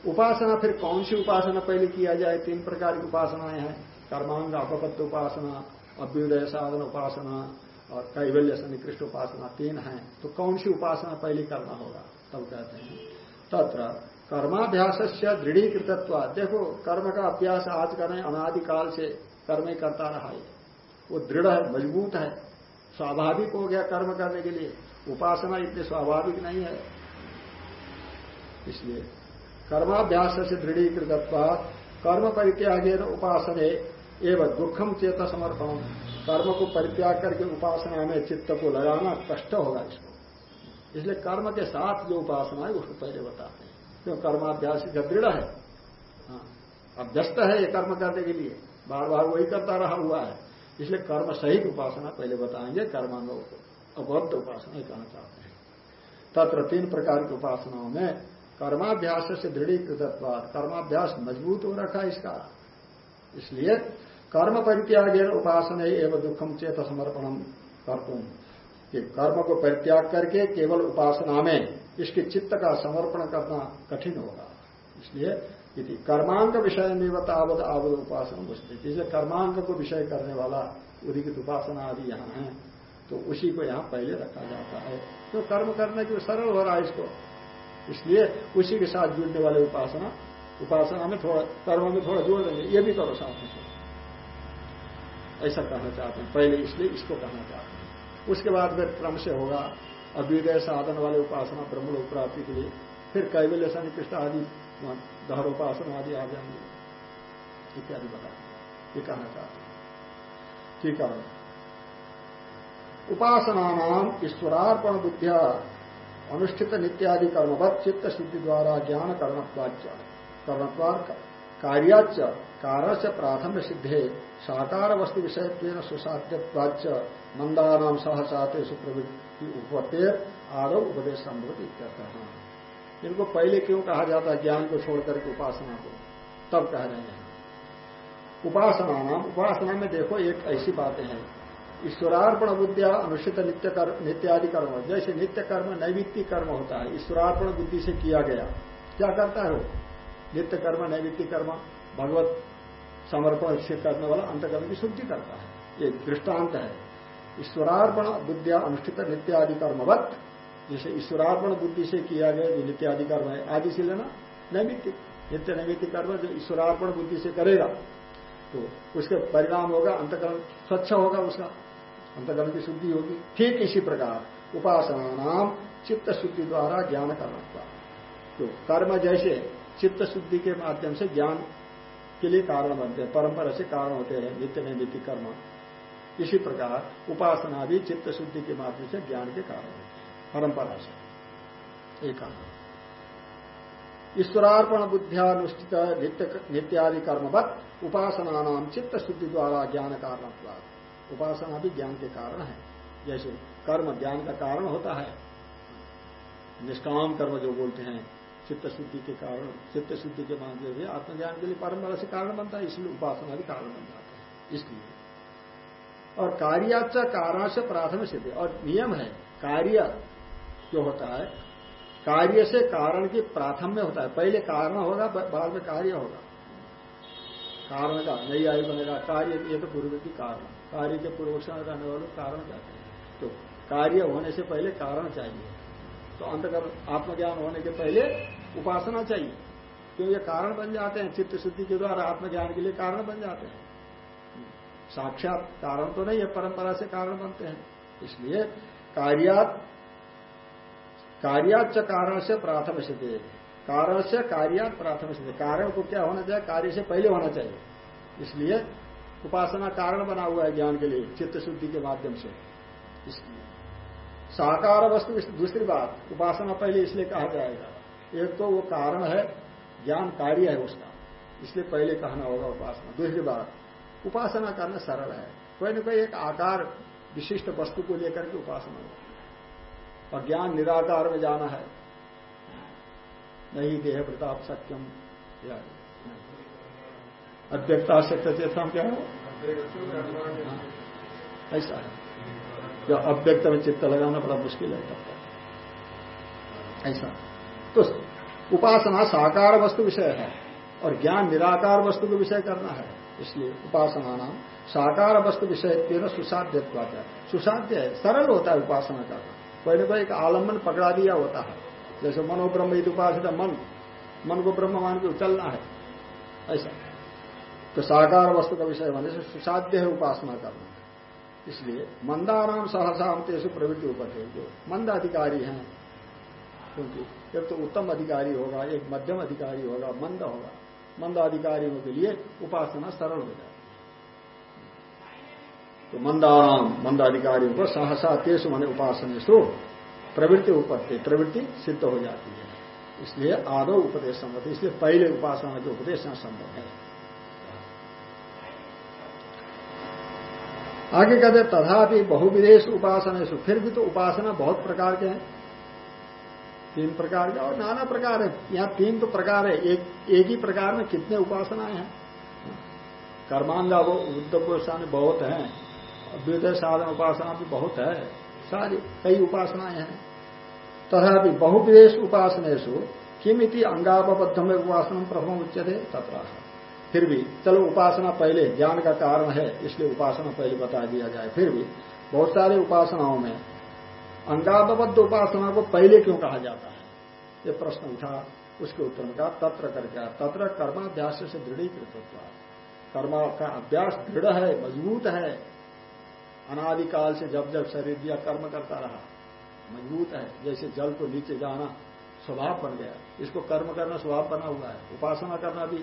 उपासना, फिर कौन सी उपासना पहले किया जाए? तीन प्रकार की उपासनाएँ हैं। कर्मांग, अपपत्त उपासना, अभ्युदय साधन उपासना और कैवल्य सन्निकृष्ट उपासना तीन है तो कौन सी उपासना पहले करना होगा? तब कहते हैं। तत्र कर्माभ्यास से दृढ़ीकृतत्व, देखो, कर्म का अभ्यास आज करें अनादिकाल से कर्म ही करता रहा है। वो दृढ़ है, मज़बूत है, स्वाभाविक हो गया कर्म करने के लिए। उपासना इतनी स्वाभाविक नहीं है। इसलिए कर्माभ्यास से दृढ़ीकृतत्व, कर्म परित्यागे उपासने एवं दुखम चेत समर्पण कर्म को परित्याग करके उपासना में चित्त को लगाना कष्ट होगा इसको। इसलिए कर्म के साथ जो उपासना है, उसको पहले बताते हैं। क्यों? कर्माभ्यास दृढ़ है। हाँ। अभ्यस्त है ये कर्म करने के लिए। बार बार वही करता रहा हुआ है। इसलिए कर्म सहित उपासना पहले बताएँगे। कर्मांगों को अबद्ध उपासना कहना चाहते हैं। तत्र तीन प्रकार की उपासनाओं में कर्माभ्यास से दृढ़ीकृत कर्माभ्यास मज़बूत हो रखा है इसका। इसलिए कर्म परित्याग उपासना एवं दुखम चेत समर्पणम करतुम। कि कर्म को परित्याग करके केवल उपासना में इसके चित्त का समर्पण करना कठिन होगा। इसलिए यदि कर्मांक विषय निवत आवध आवध उपासना बुझते जैसे कर्मांक को विषय करने वाला उदित उपासना आदि यहाँ है तो उसी को यहाँ पहले रखा जाता है। तो कर्म करने के सरल हो रहा है इसको। इसलिए उसी के साथ जुड़ने वाले उपासना उपासना में थोड़ा, कर्म में थोड़ा जोड़ देंगे, ये भी करो साथ में। ऐसा कहना चाहते हैं। पहले इसलिए इसको कहना चाहते हैं। उसके बाद फिर क्रम से होगा अभ्युदय साधन वाले उपासना, ब्रह्म लोक प्राप्ति के लिए। फिर कैवल्य कृष्ण आदि दहर उपासना आदि आ जाएँगे। इत्यादि बता ये कहना चाहते हैं। ठीक है उपासना नाम ईश्वरार्पण बुद्धिया, अनुष्ठित नित्यादि कर्मवत चित्त शुद्धि द्वारा ज्ञान कर्णत्वाच कर्णत्वार कार्याच कारण से प्राथम्य सिद्धे साकार वस्तु विषय सुसाध्यवाच मंदानाम सहसाते सुप्रवृत्ति उपत्ते आदव उपदेश संभव इत्यर्थ। इनको पहले क्यों कहा जाता है? ज्ञान को छोड़कर करके उपासना को। तब कह रहे हैं। उपासना नाम उपासना में देखो एक ऐसी बातें हैं। ईश्वरार्पण बुद्धिया अनुष्ठित नित्य कर, नित्यादि कर्म। जैसे नित्य कर्म नैवित्तिक कर्म होता है ईश्वरार्पण बुद्धि से किया गया। क्या करता है वो? नित्य कर्म नैवित्तिक कर्म। भगवत समर्पण से करने वाला अंतकर्म की शुद्धि करता है। ये दृष्टांत है। ईश्वरार्पण, बुद्धिया अनुष्ठित नित्यादि कर्मवत, जिसे ईश्वरार्पण बुद्धि से किया गया जो नित्यादि कर्म है, आदि से लेना नैमित्तिक नित्य नैमित्तिक कर्म जो ईश्वरार्पण बुद्धि से करेगा। तो उसके परिणाम होगा, अंतकरण स्वच्छ होगा उसका, अंतकरण की शुद्धि होगी। ठीक इसी प्रकार उपासना नाम चित्त शुद्धि द्वारा ज्ञान करना। तो कर्म जैसे चित्त शुद्धि के माध्यम से ज्ञान के लिए कारण बनते हैं, परंपरा से कारण होते हैं, नित्य नैमित्य कर्म। इसी प्रकार उपासना भी चित्त शुद्धि के माध्यम से ज्ञान के कारण होते हैं, परंपरा से। एक ईश्वरार्पण बुद्धियानुष्ठित नित्यादि कर्मवत उपासना नाम चित्त शुद्धि द्वारा ज्ञान कारण उपासना भी ज्ञान के कारण है। जैसे कर्म ज्ञान का कारण होता है, निष्काम कर्म जो बोलते हैं चित्त शुद्धि के कारण चित्त शुद्धि के माध्यम से आत्मज्ञान के लिए परंपरा से कारण बनता है, इसलिए उपासना भी कारण बन जाता है। इसलिए। और कार्याच कारण से प्राथमिक सिद्धि। और नियम है, कार्य जो होता है, कार्य से कारण की प्राथम्य होता है। पहले कारण होगा बाद में कार्य होगा। कारण का, नई आयु बनेगा, कार्य, ये तो पूर्व की कारण। कार्य के पूर्वक्ष रहने वाले कारण कहते हैं। तो कार्य होने से पहले कारण चाहिए। तो अंतकर आत्मज्ञान होने के पहले उपासना चाहिए क्यों ये कारण बन जाते हैं, चित्त शुद्धि के द्वारा आत्मज्ञान के लिए कारण बन जाते हैं। साक्षात कारण तो नहीं है, परंपरा से कारण बनते हैं। इसलिए कार्यात कार्याच कारण से प्राथम सिद्धि। कारण से कार्यात प्राथम सिद्धि। कारण को क्या होना चाहिए? कार्य से पहले होना चाहिए। इसलिए उपासना कारण बना हुआ है ज्ञान के लिए, चित्त शुद्धि के माध्यम से। इसलिए साकार वस्तु दूसरी बात, उपासना पहले इसलिए कहा जाएगा। एक तो वो कारण है, ज्ञान कार्य है उसका, इसलिए पहले कहना होगा उपासना। दूसरी बात, उपासना करना सरल है। कोई ना कोई एक आकार विशिष्ट वस्तु को लेकर के उपासना हो। और ज्ञान निराकार में जाना है। नहीं देह प्रताप सत्यम अव्यक्ता सत्य चेतम क्या हो? ऐसा है। जो अव्यक्त में चित्त लगाना बड़ा मुश्किल है तब ऐसा। तो उपासना साकार वस्तु विषय है और ज्ञान निराकार वस्तु को विषय करना है। इसलिए उपासना नाम साकार वस्तु विषय तेना सुसाध्य सुसाध्य है, सरल होता है उपासना करना कोई ना कोई एक आलंबन पकड़ा दिया होता है। जैसे मनोब्रह्म उपासना मन मन को ब्रह्म मान के उचलना है। ऐसा। तो साकार वस्तु का विषय से सुसाध्य है उपासना करना। इसलिए मंदाराम हम तेसु प्रवृत्ति उपते जो मंद अधिकारी हैं, क्योंकि एक तो उत्तम अधिकारी होगा, एक मध्यम अधिकारी होगा, मंद होगा। मंद अधिकारियों के लिए उपासना सरल हो जाए तो मंदाराम, मंद अधिकारियों को सहसा तेसु मन उपासनेशु प्रवृत्ति उपत्ति प्रवृत्ति सिद्ध हो जाती है। इसलिए आदो उपदेश संभव इसलिए पहले उपासना के उपदेश संभव है। आगे कहते तथापि बहुविदेश उपासना सु फिर भी तो उपासना बहुत प्रकार के हैं। तीन प्रकार के, और नाना प्रकार है। यहाँ तीन तो प्रकार है। एक एक ही प्रकार में कितने उपासनाएँ हैं? कर्मांगा वो उद्धव बहुत हैं। विदय साधन उपासना भी बहुत है। सारी, कई उपासनाएँ हैं। तथापि बहुविदेश उपासनेशु किमिति अंगापबद्ध में उपासना प्रथम उच्चते तथा फिर भी, चलो उपासना पहले ज्ञान का कारण है, इसलिए उपासना पहले बता दिया जाए। फिर भी, बहुत सारे उपासनाओं में अंगाबद्ध उपासना को पहले क्यों कहा जाता है? ये प्रश्न उठा, उसके उत्तर में कहा, तत्र करके तत्र कर्माभ्यास से दृढ़ीकृत होता कर्म का अभ्यास दृढ़ है, मज़बूत है। अनादिकाल से जब जब शरीर दिया कर्म करता रहा, मज़बूत है। जैसे जल को नीचे जाना स्वभाव बन गया, इसको कर्म करना स्वभाव बना हुआ है, उपासना करना भी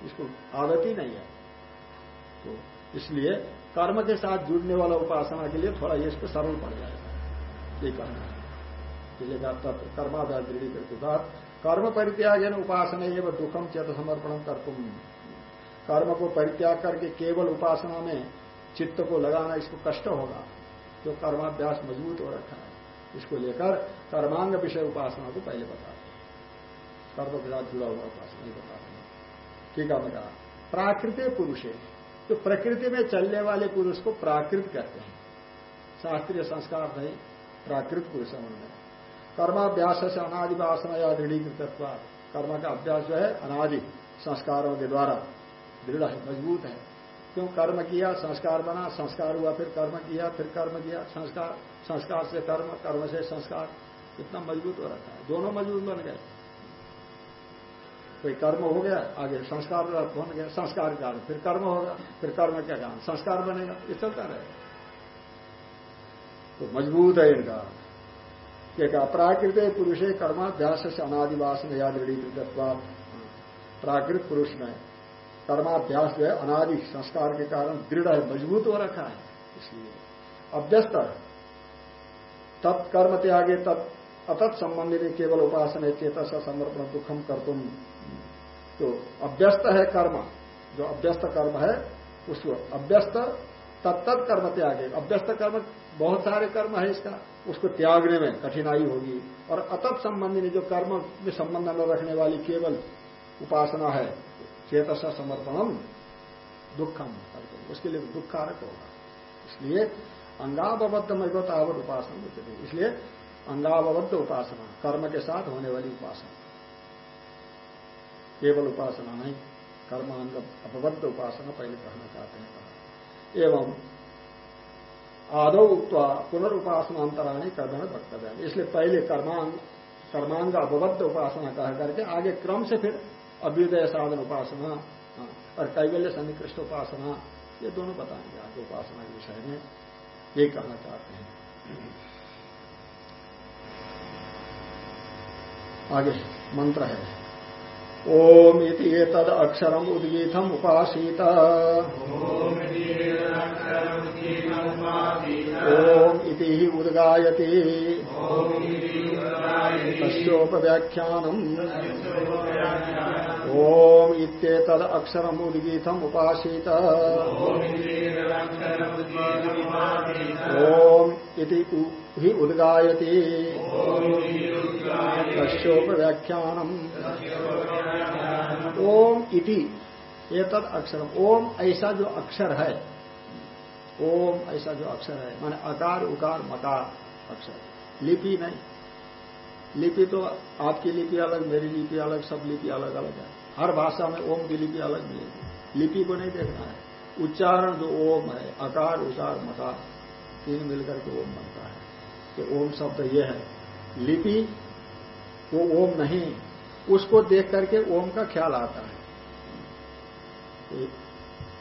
इसको आदत ही नहीं है। तो इसलिए कर्म के साथ जुड़ने वाला उपासना के लिए थोड़ा ये इसको सरल पड़ जाएगा। ये कहना है। इसलिए कर्माधार दृढ़ी करते कर्म परित्याग है उपासना एवं दुखम चेत समर्पण कर तुम कर्म को परित्याग करके केवल उपासना में चित्त को लगाना इसको कष्ट होगा, जो कर्माभ्यास मज़बूत हो रखा है। इसको लेकर कर्मांग विषय उपासना को पहले बता कर्म के साथ जुड़ा हुआ उपासना ही बता ठीक है कहा। प्राकृतिक पुरुष है। तो प्रकृति में चलने वाले पुरुष को प्राकृत कहते हैं। शास्त्रीय संस्कार नहीं, प्राकृत पुरुष है उनमें। कर्माभ्यास से अनादि वासना या दृढ़ीकृत कर्म का अभ्यास जो है, अनादि संस्कारों के द्वारा। दृढ़ है, मज़बूत है। क्यों? कर्म किया, संस्कार बना, संस्कार हुआ, फिर कर्म किया, फिर कर्म किया, संस्कार संस्कार से कर्म कर्म से संस्कार। इतना मज़बूत हो रखा है। दोनों मज़बूत बन गए। कोई कर्म हो गया, आगे संस्कार बन गया, संस्कार कारण फिर कर्म होगा, फिर कर्म क्या कारण संस्कार बनेगा, ये चलता रहेगा? तो मज़बूत है इनका। क्या प्राकृत पुरुष कर्माभ्यास से अनादिवास में या याद प्राकृत पुरुष में कर्माभ्यास जो है, अनादि संस्कार के कारण दृढ़ है, मज़बूत हो रखा है, इसलिए। अभ्यस्त तत्कर्म त्यागे, तत्, अतत संबंधित केवल उपासना चेत समर्पण, दुखम कर तुम तो अभ्यस्त है कर्म, जो अभ्यस्त कर्म है, उसको अभ्यस्त तत्त कर्म त्यागे। अभ्यस्त कर्म, बहुत सारे कर्म है इसका, उसको त्यागने में कठिनाई होगी। और अतत संबंधी जो कर्म में संबंध न रखने वाली केवल उपासना है, चेतस समर्पणम, दुखम करके। उसके लिए दुखारक होगा। इसलिए अंगाबद्ध मैवतावत उपासना इसलिए अंगाबद्ध उपासना, कर्म के साथ होने वाली उपासना। केवल उपासना नहीं कर्मांग अपबद्ध उपासना पहले कहना चाहते हैं। एवं आदो उक्वा पुनर्उपासनांतराणी कर्म वक्तव्य। इसलिए पहले कर्मांग कर्मांग अपबद्ध उपासना कह करके आगे क्रम से फिर अभ्युदय साधन उपासना हाँ, और कैवल्य सन्निकृष्ट उपासना ये दोनों बताएँगे आगे उपासना के विषय में। ये कहना चाहते हैं। आगे मंत्र है। ओम इति तद अक्षरम उद्गीतम उपासीत। ओम इति ही उद्गायति। तस्ोपव्याख्यानम ओम इत्येतद अक्षरम उद्गीतम उपासीत। ओम इति ही उद्गायति। तस्ोपव्याख्यानम ओम इति एतद अक्षर ओम ऐसा जो अक्षर है, ओम ऐसा जो अक्षर है, माने अकार, उकार, मकार अक्षर। लिपि नहीं। लिपि तो आपकी लिपि अलग, मेरी लिपि अलग, सब लिपि अलग अलग है। हर भाषा में ओम की लिपि अलग मिलेगी लिपि को नहीं देखना है। उच्चारण जो ओम है, अकार, उकार, मकार, तीन मिलकर के ओम बनता है। कि ओम शब्द यह है। लिपि, वो ओम नहीं। उसको देख करके ओम का ख्याल आता है।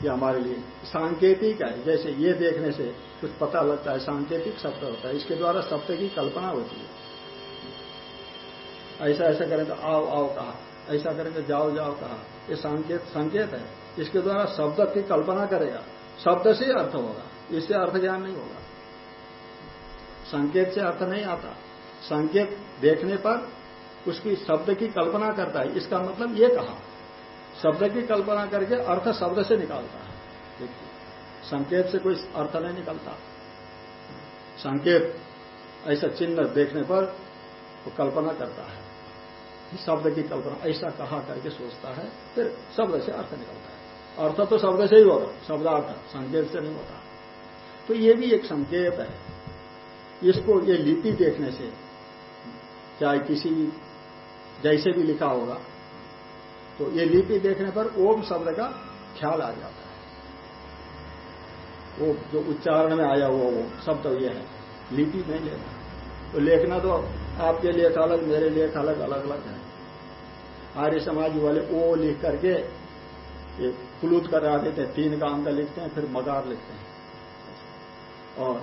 ये हमारे लिए सांकेतिक है। जैसे ये देखने से कुछ पता लगता है, सांकेतिक शब्द होता है। इसके द्वारा शब्द की कल्पना होती है। ऐसा ऐसा करें तो आओ आओ कहा। ऐसा करें तो जाओ जाओ कहा। ये संकेत संकेत है। इसके द्वारा शब्द की कल्पना करेगा। शब्द से अर्थ होगा। इससे अर्थ ज्ञान नहीं होगा। संकेत से अर्थ नहीं आता। संकेत देखने पर उसकी शब्द की कल्पना करता है, इसका मतलब ये कहा। शब्द की कल्पना करके अर्थ शब्द से निकालता है। संकेत से कोई अर्थ नहीं निकलता। संकेत, ऐसा चिन्ह देखने पर वो कल्पना करता है। शब्द की कल्पना, ऐसा कहा करके सोचता है, फिर शब्द से अर्थ निकलता है। अर्थ तो शब्द से ही होगा, शब्दार्थ, संकेत से नहीं होता। तो ये भी एक संकेत है। इसको ये लिपि देखने से, चाहे किसी जैसे भी लिखा होगा। तो ये लिपि देखने पर ओम शब्द का ख्याल आ जाता है। वो जो उच्चारण में आया हुआ वो शब्द तो ये है। लिपि नहीं लेना तो लेखना तो आपके लेख अलग, मेरे लेख अलग अलग अलग है। आर्य समाज वाले ओ लिख करके ये कुलूत करा देते हैं। तीन का अंक लिखते हैं, फिर मगार लिखते हैं। और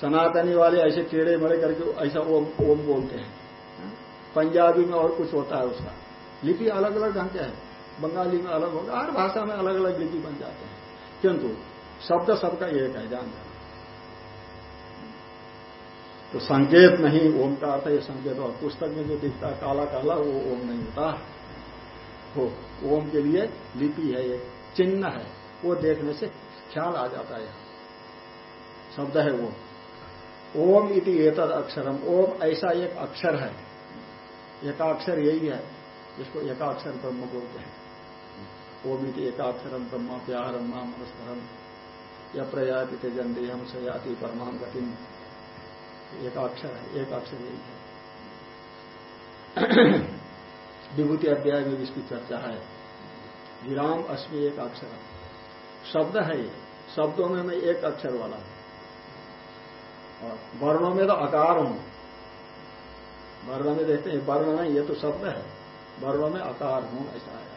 सनातनी वाले ऐसे टेढ़े मड़े करके ऐसा ओम ओम बोलते हैं। पंजाबी में और कुछ होता है उसका। लिपि अलग अलग ढंग है। बंगाली में अलग होगा। हर भाषा में अलग अलग लिपि बन जाते हैं। किंतु शब्द सबका एक है, जान जाना। तो संकेत नहीं, ओम का अर्थ ये संकेत और पुस्तक में जो दिखता है, काला काला, वो ओम नहीं होता। हो ओम के लिए लिपि है, एक चिन्ह है। वो देखने से ख्याल आ जाता है। शब्द है वो। ओम इति एतद अक्षरम। ओम ऐसा एक अक्षर है। एकाक्षर यही है, जिसको एकाक्षर ब्रह्म बोलते हैं। ओम इति एकाक्षरम ब्रह्म प्यारम माम मनस्मरम या प्रयाति ते जंदे हम सयाति परमाम गति एकाक्षर है एक अक्षर यही है। विभूति अध्याय में इसकी चर्चा है। विराम अश्मी एक अक्षर शब्द है ये, शब्दों में मैं एक अक्षर वाला हूँ। और वर्णों में तो अकार हूँ। वर्ण में देखते हैं वर्ण में ये तो शब्द है। वर्ण में अकार हूँ ऐसा आया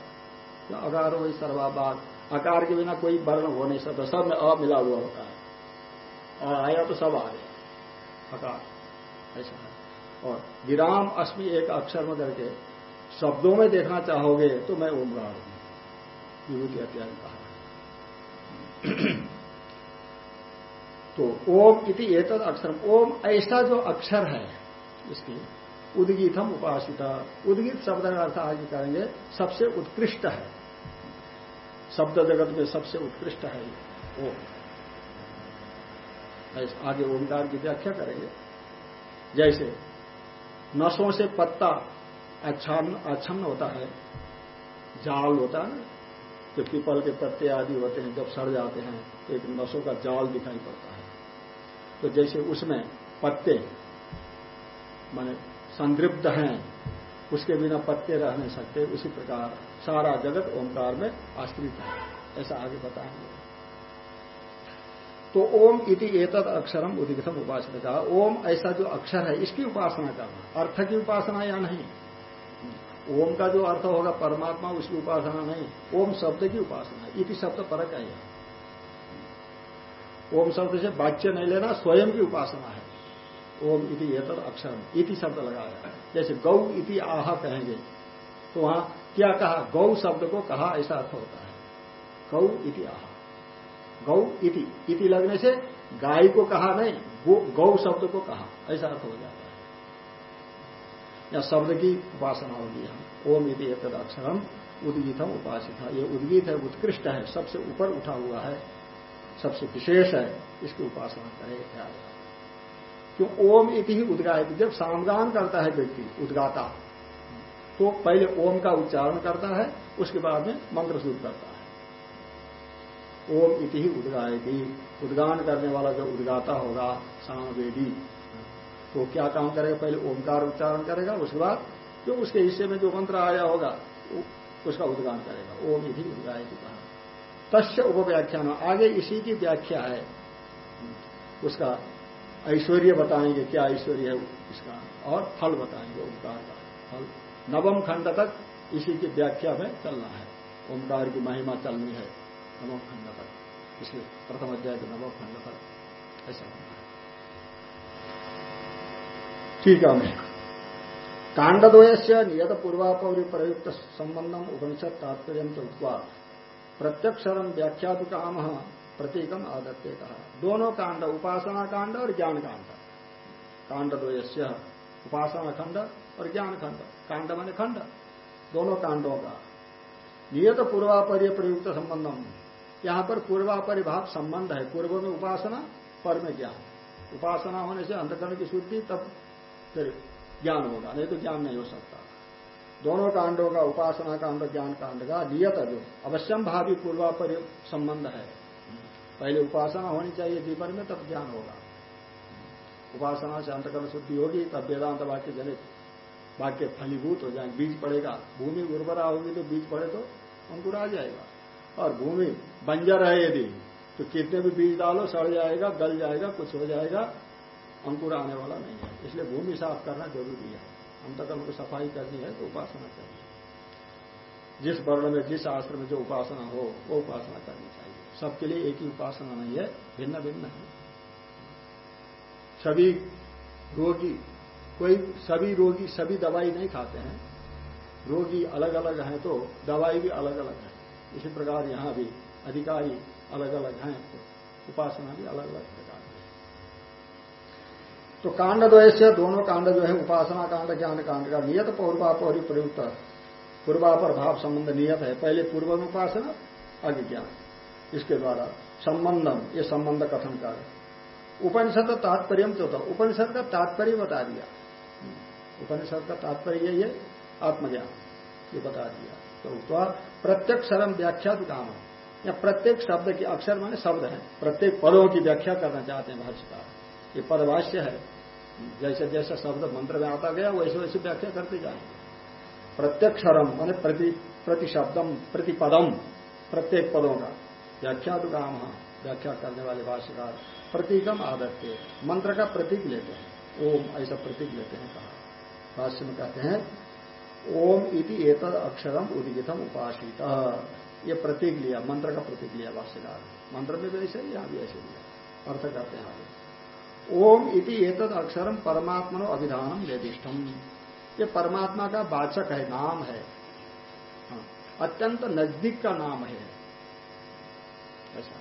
तो अकार हो सर्वाबाद अकार के बिना कोई वर्ण हो नहीं सकता, सब में अ मिला हुआ होता है। और आया तो सब आ गया। अकार, ऐसा है। और विराम अश्मि एक अक्षर में करके शब्दों में देखना चाहोगे तो मैं ओमकार हूँ। विभूति अत्यादि कहा तो ओम इति एतद अक्षर ओम ऐसा जो अक्षर है, इसकी उदगीतम उपासिता। उदगीत शब्द का अर्थ आगे करेंगे, सबसे उत्कृष्ट है। शब्द जगत में सबसे उत्कृष्ट है ओम आगे ओंकार की व्याख्या करेंगे। जैसे, नसों से पत्ता आच्छन्न आच्छन्न होता है, जाल होता है जो पीपल के पत्ते आदि होते हैं, जब सड़ जाते हैं तो एक नसों का जाल दिखाई पड़ता है। तो जैसे उसमें पत्ते, माने संतृप्त हैं, उसके बिना पत्ते रह नहीं सकते। उसी प्रकार सारा जगत ओंकार में आश्रित है, ऐसा आगे बताएँगे। तो ओम इति एतद अक्षरम उदिगतम उपासना कहा। ओम ऐसा जो अक्षर है, इसकी उपासना करना। अर्थ की उपासना या नहीं? ओम का जो अर्थ होगा परमात्मा, उसकी उपासना नहीं। ओम शब्द की उपासना इति शब्द परक है। ओम शब्द से वाच्य नहीं लेना, स्वयं की उपासना है। ओम इति ये अक्षर इति शब्द लगाया। जैसे गौ इति आह कहेंगे तो वहाँ क्या कहा? गौ शब्द को कहा, ऐसा अर्थ होता है। गौ इति आह। गौ इति इति लगने से गाय को कहा नहीं, गौ शब्द को कहा, ऐसा अर्थ हो जाता है। या शब्द की उपासना होगी हम ओम इति एक अक्षरम, उदगीतम उपासित। ये उदगीत है, उत्कृष्ट है, सबसे ऊपर उठा हुआ है, सबसे विशेष है, इसकी उपासना करें क्या? ओम इति ही उद्गाय जब सामगान करता है व्यक्ति, उद्गाता तो पहले ओम का उच्चारण करता है, उसके बाद में मंत्र शुद्ध करता है। ओम इति ही उद्गायती। उद्गान करने वाला जो उद्गाता होगा, सामवेदी तो क्या काम करेगा? पहले ओमकार उच्चारण करेगा, उसके बाद जो उसके हिस्से में जो मंत्र आया होगा उसका उद्गान करेगा। ओम यदि उद्गाय कहा। तस्य उपव्याख्यान। आगे इसी की व्याख्या है। उसका ऐश्वर्य बताएँगे, क्या ऐश्वर्य है इसका? और फल बताएँगे, ओंकार का फल। नवम खंड तक इसी की व्याख्या में चलना है। ओंकार की महिमा चलनी है नवम खंड तक। इसलिए प्रथम अध्याय के नवम खंड तक ऐसा होना है। टीका में कांडद्वय से नियत पूर्वापौरी प्रयुक्त संबंधम उपनिषद तात्पर्य उत्वा प्रत्यक्षरम व्याख्या काम प्रतीकम आदत्ते कहा। दोनों कांड, उपासना कांड और ज्ञान कांड। कांड से उपासना खंड और ज्ञान खंड। कांड मान खंड, दोनों कांडों का। नियत पूर्वापर्य प्रयुक्त संबंधम। यहाँ पर पूर्वापरि भाव संबंध है। पूर्व में उपासना, पर में ज्ञान। उपासना होने से अंतकरण की शुद्धि, तब फिर ज्ञान होगा। नहीं तो ज्ञान नहीं हो सकता। दोनों कांडों का, उपासना कांड, ज्ञान कांड का नियत जो। अवश्यम भावी पूर्वापर संबंध है। पहले उपासना होनी चाहिए, जीवन में तब ज्ञान होगा। उपासना से अंतकरण शुद्धि होगी, तब वेदांत वाक्य जनित, वाक्य फलीभूत हो जाए बीज पड़ेगा। भूमि उर्वरा होगी तो बीज पड़े तो अंकुर आ जाएगा। और भूमि बंजर है यदि तो कितने भी बीज डालो, सड़ जाएगा, गल जाएगा, कुछ हो जाएगा, अंकुर आने वाला नहीं है। इसलिए भूमि साफ़ करना ज़रूरी है। अंतकर्म को सफ़ाई करनी है तो उपासना करनी जिस वर्ण में, जिस आश्रम में जो उपासना हो, वो उपासना करनी चाहिए। सबके लिए एक ही उपासना नहीं है, भिन्न भिन्न है। सभी रोगी, कोई सभी रोगी सभी दवाई नहीं खाते हैं। रोगी अलग अलग हैं तो दवाई भी अलग अलग है। इसी प्रकार यहाँ भी अधिकारी अलग अलग हैं तो उपासना भी अलग अलग प्रकार है। तो कांड द्वय से दोनों कांड जो है, उपासना कांड, ज्ञान कांड का नियत पूर्वापौरी प्रयुक्त पूर्वापर भाव संबंध नियत है। पहले पूर्व उपासना आगे ज्ञान इसके द्वारा संबंधम ये संबंध कथन कर उपनिषद का तात्पर्य जो था। उपनिषद का तात्पर्य बता दिया। उपनिषद का तात्पर्य है आत्मज्ञान ये बता दिया। तो, तो प्रत्येक शरम व्याख्या काम। या प्रत्येक शब्द के अक्षर माने शब्द है। प्रत्येक पदों की व्याख्या करना चाहते हैं भाष्यकार। ये पदभाष्य है। जैसे जैसे शब्द मंत्र में आता गया वैसे वैसे व्याख्या करते जाएँगे। प्रत्यक्षरम मान प्रति प्रतिशब्दम प्रतिपदम प्रत्येक पदों का। व्याख्या तो काम व्याख्या करने वाले भाष्यकार प्रतीकम आदत्य मंत्र का प्रतीक लेते हैं। ओम ऐसा प्रतीक लेते हैं कहा। भाष्य में कहते हैं ओम इति एतद अक्षरम उदिगितम उपासित ये प्रतीक लिया मंत्र का प्रतीक लिया भाष्यकार। मंत्र में भी ऐसे यहाँ भी ऐसे लिया अर्थ करते हैं आगे। ओम इति एतद अक्षरम परमात्मनो अभिधानम निर्दिष्टम ये परमात्मा का वाचक है नाम है। हाँ, अत्यंत नज़दीक का नाम है। ऐसा।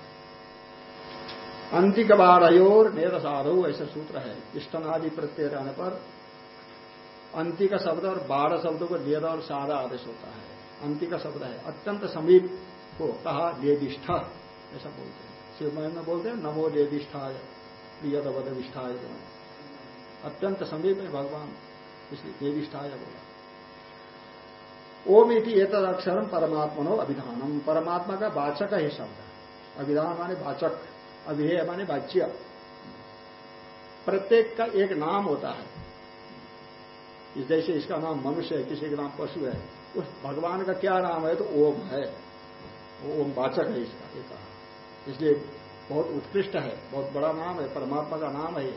अंतिक बाढ़ोर नेर साधु ऐसा सूत्र है। इष्टनादि प्रत्यय रहने पर अंतिक शब्द और बाढ़ शब्द को नियत और साधा आदेश होता है। अंति का शब्द है। अत्यंत समीप को कहा लेदिष्ठ ऐसा बोलते हैं। शिव में बोलते हैं, नमो लेदिष्ठाय प्रियदवद विष्ठाय अत्यंत समीप है भगवान, इसलिए लेदिष्ठाय बोला। ओम इति एक अक्षरम परमात्मनो अभिधानम परमात्मा का वाचक ही शब्द। अभिधान माने वाचक अभिधेय माने वाच्य प्रत्येक का एक नाम होता है। इस जैसे इसका नाम मनुष्य है, किसी का नाम पशु है। उस भगवान का क्या नाम है? तो ओम है। ओम वाचक है इसका, ये कहा। इसलिए बहुत उत्कृष्ट है, बहुत बड़ा नाम है, परमात्मा का नाम है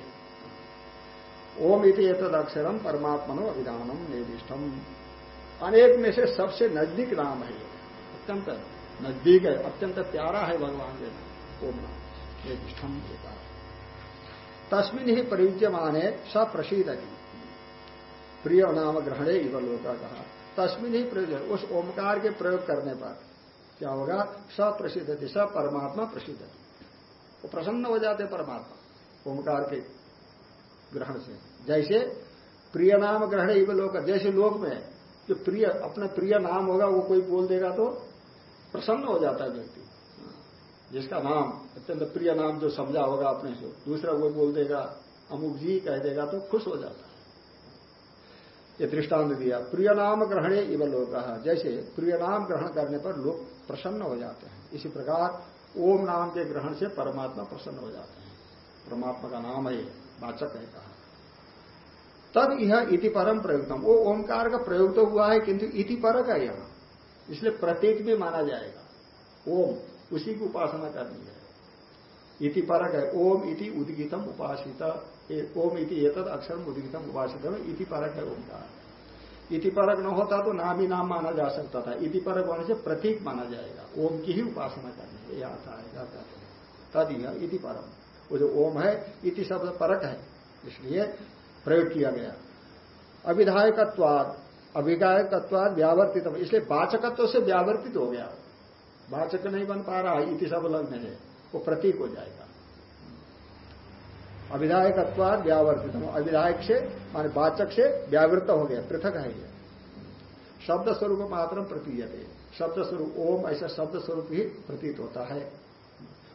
ओम इति एतद अक्षरम परमात्मनो अभिधानम निर्दिष्टम। अनेक में से सबसे नज़दीक नाम है अत्यंत नज़दीक है, अत्यंत प्यारा है भगवान के ओम नाम निर्दिष्टम तस्मिन ही प्रयुज्यमान है सप्रसिद्ध प्रिय नाम ग्रहणे इव लोका कहा तस्मिन ही प्रयोग उस ओमकार के प्रयोग करने पर क्या होगा? सप्रसिद्ध थी स परमात्मा प्रसिद्ध वो प्रसन्न हो जाते परमात्मा, ओमकार के ग्रहण से। जैसे प्रिय नाम ग्रहण इव लोक, जैसे लोक में जो प्रिय, अपना प्रिय नाम होगा, वो कोई बोल देगा तो प्रसन्न हो जाता है व्यक्ति। जिसका नाम, अत्यंत प्रिय नाम जो समझा होगा अपने से दूसरा वो बोल देगा, अमुक जी कह देगा तो खुश हो जाता है। ये दृष्टांत दिया। प्रिय नाम ग्रहणे इव लोग जैसे प्रिय नाम ग्रहण करने पर लोग प्रसन्न हो जाते हैं। इसी प्रकार ओम नाम के ग्रहण से परमात्मा प्रसन्न हो जाते हैं। परमात्मा का नाम है वाचक है कहा। तब यह इति परम प्रयुक्तम। वो ओंकार का प्रयोग तो हुआ है, किंतु इति परक है यहाँ। इसलिए प्रतीक भी माना जाएगा। ओम, उसी की उपासना करनी है। इति परक है, ओम इति उदगितम उपासित। ओम इति एतद अक्षर उदितम उपासित। इति परक है ओमकार इति परक न होता तो नाम ही नाम माना जा सकता था। इति परक होने से प्रतीक माना जाएगा। ओम की ही उपासना करनी है। यह आता है तद यह इति परम। वो जो ओम है, इति शब्द परक है, इसलिए प्रयोग किया गया। अविधायकत्वाद अभिगायकत्वाद व्यावर्तित इसलिए वाचकत्व से व्यावर्तित हो गया। वाचक नहीं बन पा रहा इति सब लग्न है। वो प्रतीक हो जाएगा। अविधायकत्वाद व्यावर्तित अविधायक से, माने वाचक से व्यावृत हो गया, पृथक है ये। शब्द स्वरूप मात्र प्रतीयते। शब्द स्वरूप ओम, ऐसा शब्द स्वरूप ही प्रतीत होता है।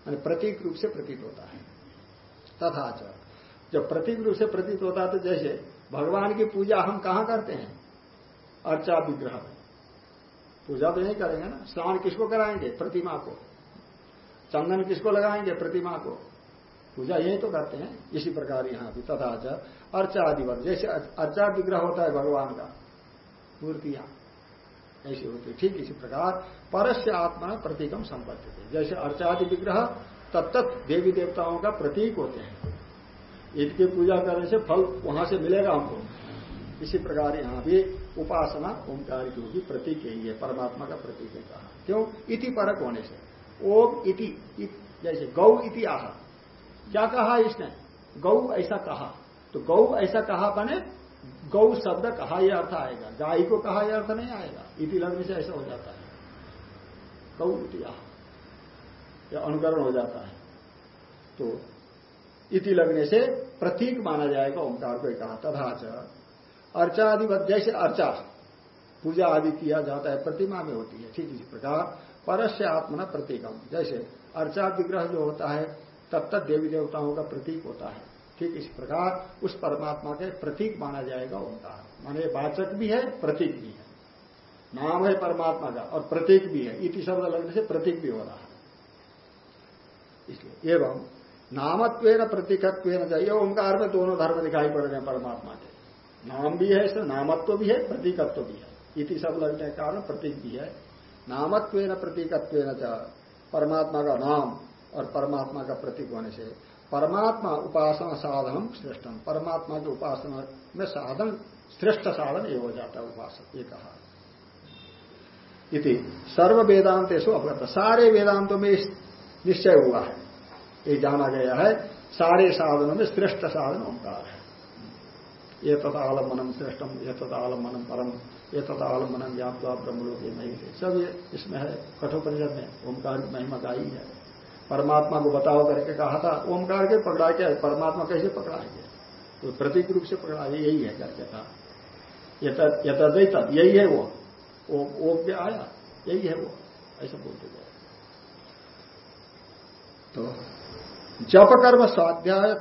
माने प्रतीक रूप से प्रतीत होता है। तथा जब प्रतीक रूप से प्रतीत होता है तो जैसे भगवान की पूजा हम कहाँ करते हैं? अर्चा विग्रह पूजा तो नहीं करेंगे ना। स्नान किसको कराएँगे? प्रतिमा को। चंदन किसको लगाएँगे? प्रतिमा को। पूजा यही तो करते हैं। इसी प्रकार यहाँ भी तथा अर्चा आदिवत जैसे अर्चा विग्रह होता है भगवान का। मूर्तियाँ। ऐसी होती है। ठीक इसी प्रकार परस्य आत्मा प्रतीकम संपत्ति जैसे अर्चादि विग्रह तत्त देवी देवताओं का प्रतीक होते हैं। इनकी पूजा करने से फल वहाँ से मिलेगा हमको। इसी प्रकार यहाँ भी उपासना ओंकार की होगी, प्रतीक यही है, परमात्मा का प्रतीक है कहा। क्यों? इति परक होने से। ओम इति जैसे गौ इति आह। क्या कहा इसने? गौ ऐसा कहा। तो गौ ऐसा कहा बने, गौ शब्द कहा यह अर्थ आएगा। गाय को कहा यह अर्थ नहीं आएगा। इति लगने से ऐसा हो जाता है। गौ इति आह। अनुकरण हो जाता है। तो इति लगने से प्रतीक माना जाएगा, ओंकार को कहा। तथा अर्चा आदि जैसे अर्चा। पूजा आदि किया जाता है, प्रतिमा में होती है, ठीक इसी प्रकार। परस्य आत्मना प्रतीकम। जैसे अर्चा विग्रह जो होता है, तब तक देवी देवताओं का प्रतीक होता है, ठीक इस प्रकार। उस परमात्मा के प्रतीक माना जाएगा ओंकार माने वाचक भी है, प्रतीक भी है। नाम है परमात्मा का, और प्रतीक भी है। इति शब्द लगने से प्रतीक भी हो रहा है। इसलिए एवं नामत्व प्रतीकत्व चाहिए ओंकार में दोनों धर्म दिखाई पड़ रहे हैं परमात्मा के। नाम भी है इसमें नामत्व भी है, प्रतीकत्व भी है। इति सब लगने के कारण प्रतीक भी है। नामत्व न प्रतीकत्व न परमात्मा का नाम और परमात्मा का प्रतीक होने से। परमात्मा उपासना साधन श्रेष्ठम। परमात्मा की उपासना में साधन, श्रेष्ठ साधन ये हो जाता है उपासक, ये कहा। इति सर्व वेदांतेशु अवगत। सारे वेदांतों में निश्चय हुआ है। ये जाना गया है, सारे साधनों में श्रेष्ठ साधन ओंकार है। ये तथा आलम्बनम श्रेष्ठम ये तथा आलम्बनम परम ये तथा आलम्बनम ज्ञापा ब्रह्मलोक नहीं थे सब ये इसमें है कठोपरिषद में ओंकार महिमा का ही है। परमात्मा को बताओ करके कहा था, ओंकार के पकड़ा के परमात्मा कैसे पकड़ाएँगे तो प्रतीक रूप से पकड़ा यही है करके यथदय तद, यही है वो। वो क्या आया, यही है वो। ऐसा बोलते गए तो जप कर्म स्वाध्याय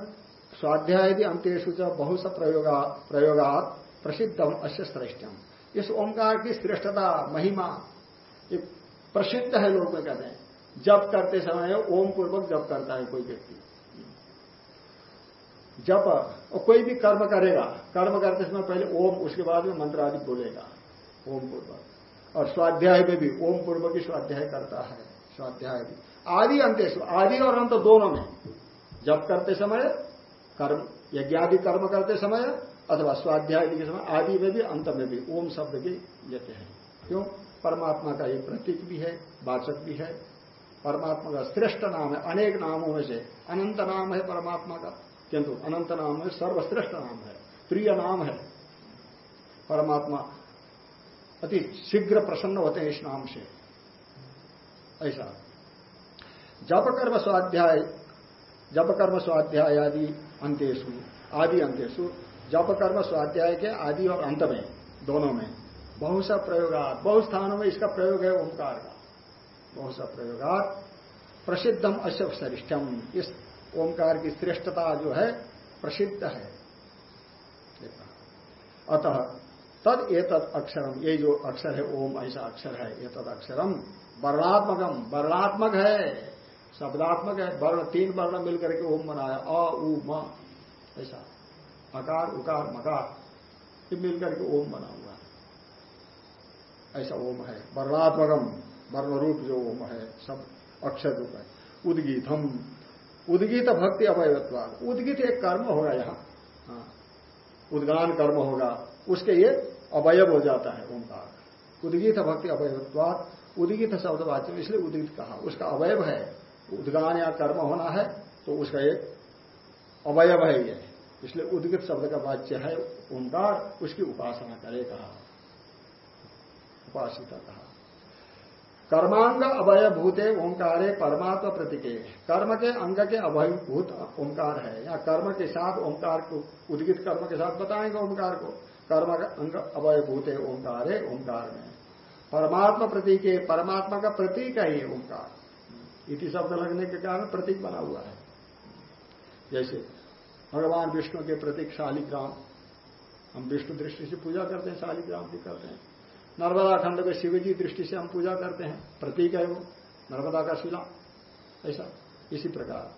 स्वाध्याय अंत्येशु बहुत सा प्रयोगा प्रयोगात प्रसिद्धम अश्य श्रेष्ठम। इस ओंकार की श्रेष्ठता, महिमा, ये प्रसिद्ध है लोग में कहते हैं। जप करते समय ओम पूर्वक जप करता है कोई व्यक्ति। जप, और कोई भी कर्म करेगा, कर्म करते समय पहले ओम, उसके बाद में मंत्र आदि बोलेगा ओम पूर्वक और स्वाध्याय में भी ओम पूर्वक ही स्वाध्याय करता है, स्वाध्याय भी। आदि अंत्येश आदि और अंत दोनों में। जप करते समय कर्म, यज्ञादि कर्म करते समय अथवा स्वाध्याय के समय आदि में भी, अंत में भी, ओम शब्द भी लेते हैं। क्यों? परमात्मा का एक प्रतीक भी है, वाचक भी है। परमात्मा का श्रेष्ठ नाम है, अनेक नामों में से अनंत नाम है परमात्मा का। किंतु अनंत नाम है सर्वश्रेष्ठ नाम है, प्रिय नाम है। परमात्मा अति शीघ्र प्रसन्न होते हैं इस नाम से। ऐसा। जप कर्म स्वाध्याय जप कर्म स्वाध्याय आदि अंत्येशु आदि अंत्येशु जप कर्म स्वाध्याय के आदि और अंत में, दोनों में। बहुत सा प्रयोगात बहुत स्थानों में इसका प्रयोग है ओंकार का। बहुत सा प्रयोगात, प्रसिद्धम अश्व सरिष्ठम। इस ओंकार की श्रेष्ठता जो है, प्रसिद्ध है। अतः, तद एतद अक्षरम, ये जो अक्षर है, ओम, ऐसा अक्षर है ये तद अक्षरम, वर्णात्मकम, वर्णात्मक है। शब्दात्मक है, वर्ण, तीन वर्ण मिलकर के ओम बनाया अ, उ, म, ऐसा। अकार, उकार, मकार, ये मिलकर के ओम बना हुआ है। ऐसा ओम है। वर्णात्मकम वर्ण रूप जो ओम है, सब अक्षर रूप है। उदगीतम, उदगीत भक्ति अवयत्व उदगीत एक कर्म होगा यहाँ। हाँ। उदगान कर्म होगा, उसके ये अवयव हो जाता है ओंकार। उदगीत भक्ति अवयत्वाद उदगीत शब्द वाच्य इसलिए उदगित कहा। उसका अवयव है उदगान या कर्म होना है तो उसका एक अवयव है ये। इसलिए उद्गित शब्द का वाच्य है ओंकार उसकी उपासना करे कहा। उपासिता कहा। कर्मांग अवय भूते ओंकारे परमात्मा प्रतीके। कर्म के अंग के अवय भूत ओंकार है। या कर्म के साथ ओंकार को, उद्गित कर्म के साथ बताएँगे ओंकार को। कर्म का अंग अवय भूते ओंकारे ओंकार में। परमात्मा प्रतीक, परमात्मा का प्रतीक है ये ओंकार। इति शब्द लगने के कारण प्रतीक बना हुआ है। जैसे भगवान विष्णु के प्रतीक शालिग्राम। हम विष्णु दृष्टि से पूजा करते हैं, शालिग्राम भी करते हैं। नर्मदा खंड में शिव जी दृष्टि से हम पूजा करते हैं, प्रतीक है वो, नर्मदा का शिला। ऐसा, इसी प्रकार।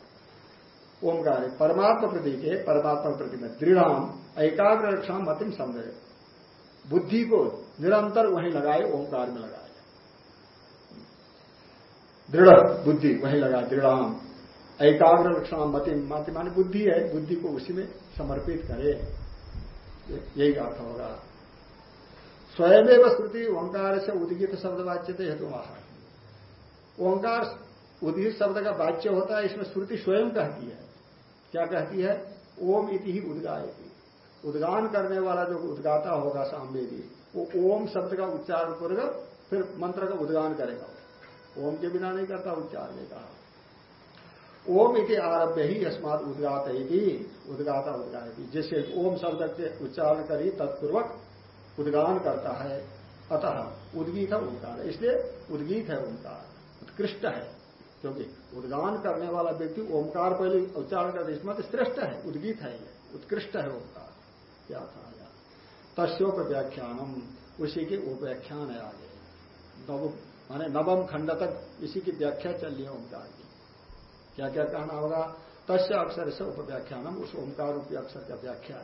ओंकार परमात्मा प्रतीक है, परमात्मा प्रतीक में दृढ़ एकाग्र रक्षा मतिम समझे बुद्धि को निरंतर वहीं लगाए, ओंकार में लगाए। दृढ़ बुद्धि, वहीं लगा दृढ़ एकाग्र लक्षण मति मति माने बुद्धि है, बुद्धि को उसी में समर्पित करे। यही अर्थ होगा। स्वयं श्रुति, ओंकार से उदगित शब्द वाच्य थे हेतु ओंकार, उदगित शब्द का वाच्य होता है, इसमें श्रुति स्वयं कहती है। क्या कहती है? ओम इति ही उदगाएगी उद्गान करने वाला जो उद्गाता होगा सामने भी वो ओम शब्द का उच्चारण पूर्वक फिर मंत्र का उद्गान करेगा। ओम के बिना नहीं करता, उच्चार ने कहा ओम इति आरभ्य ही अस्मात उद्गात उद्गाता उद्गायती जिससे ओम शब्द के उच्चारण करी तत्पूर्वक उद्गान करता है, अतः उद्गीत है ओंकार इसलिए उद्गीत है ओंकार, उत्कृष्ट है, क्योंकि उद्गान करने वाला व्यक्ति ओंकार पहले उच्चारण कर, इसमें श्रेष्ठ है, उद्गीत है उत्कृष्ट है ओंकार। क्या था तस्ोप व्याख्यानम उसी के उपव्याख्यान है आगे। माने नवम खंड तक इसी की व्याख्या चल रही है ओंकार की। क्या क्या कहना होगा? तस्य अक्षर से उपव्याख्यानम, उस ओंकार रूपी अक्षर का व्याख्या।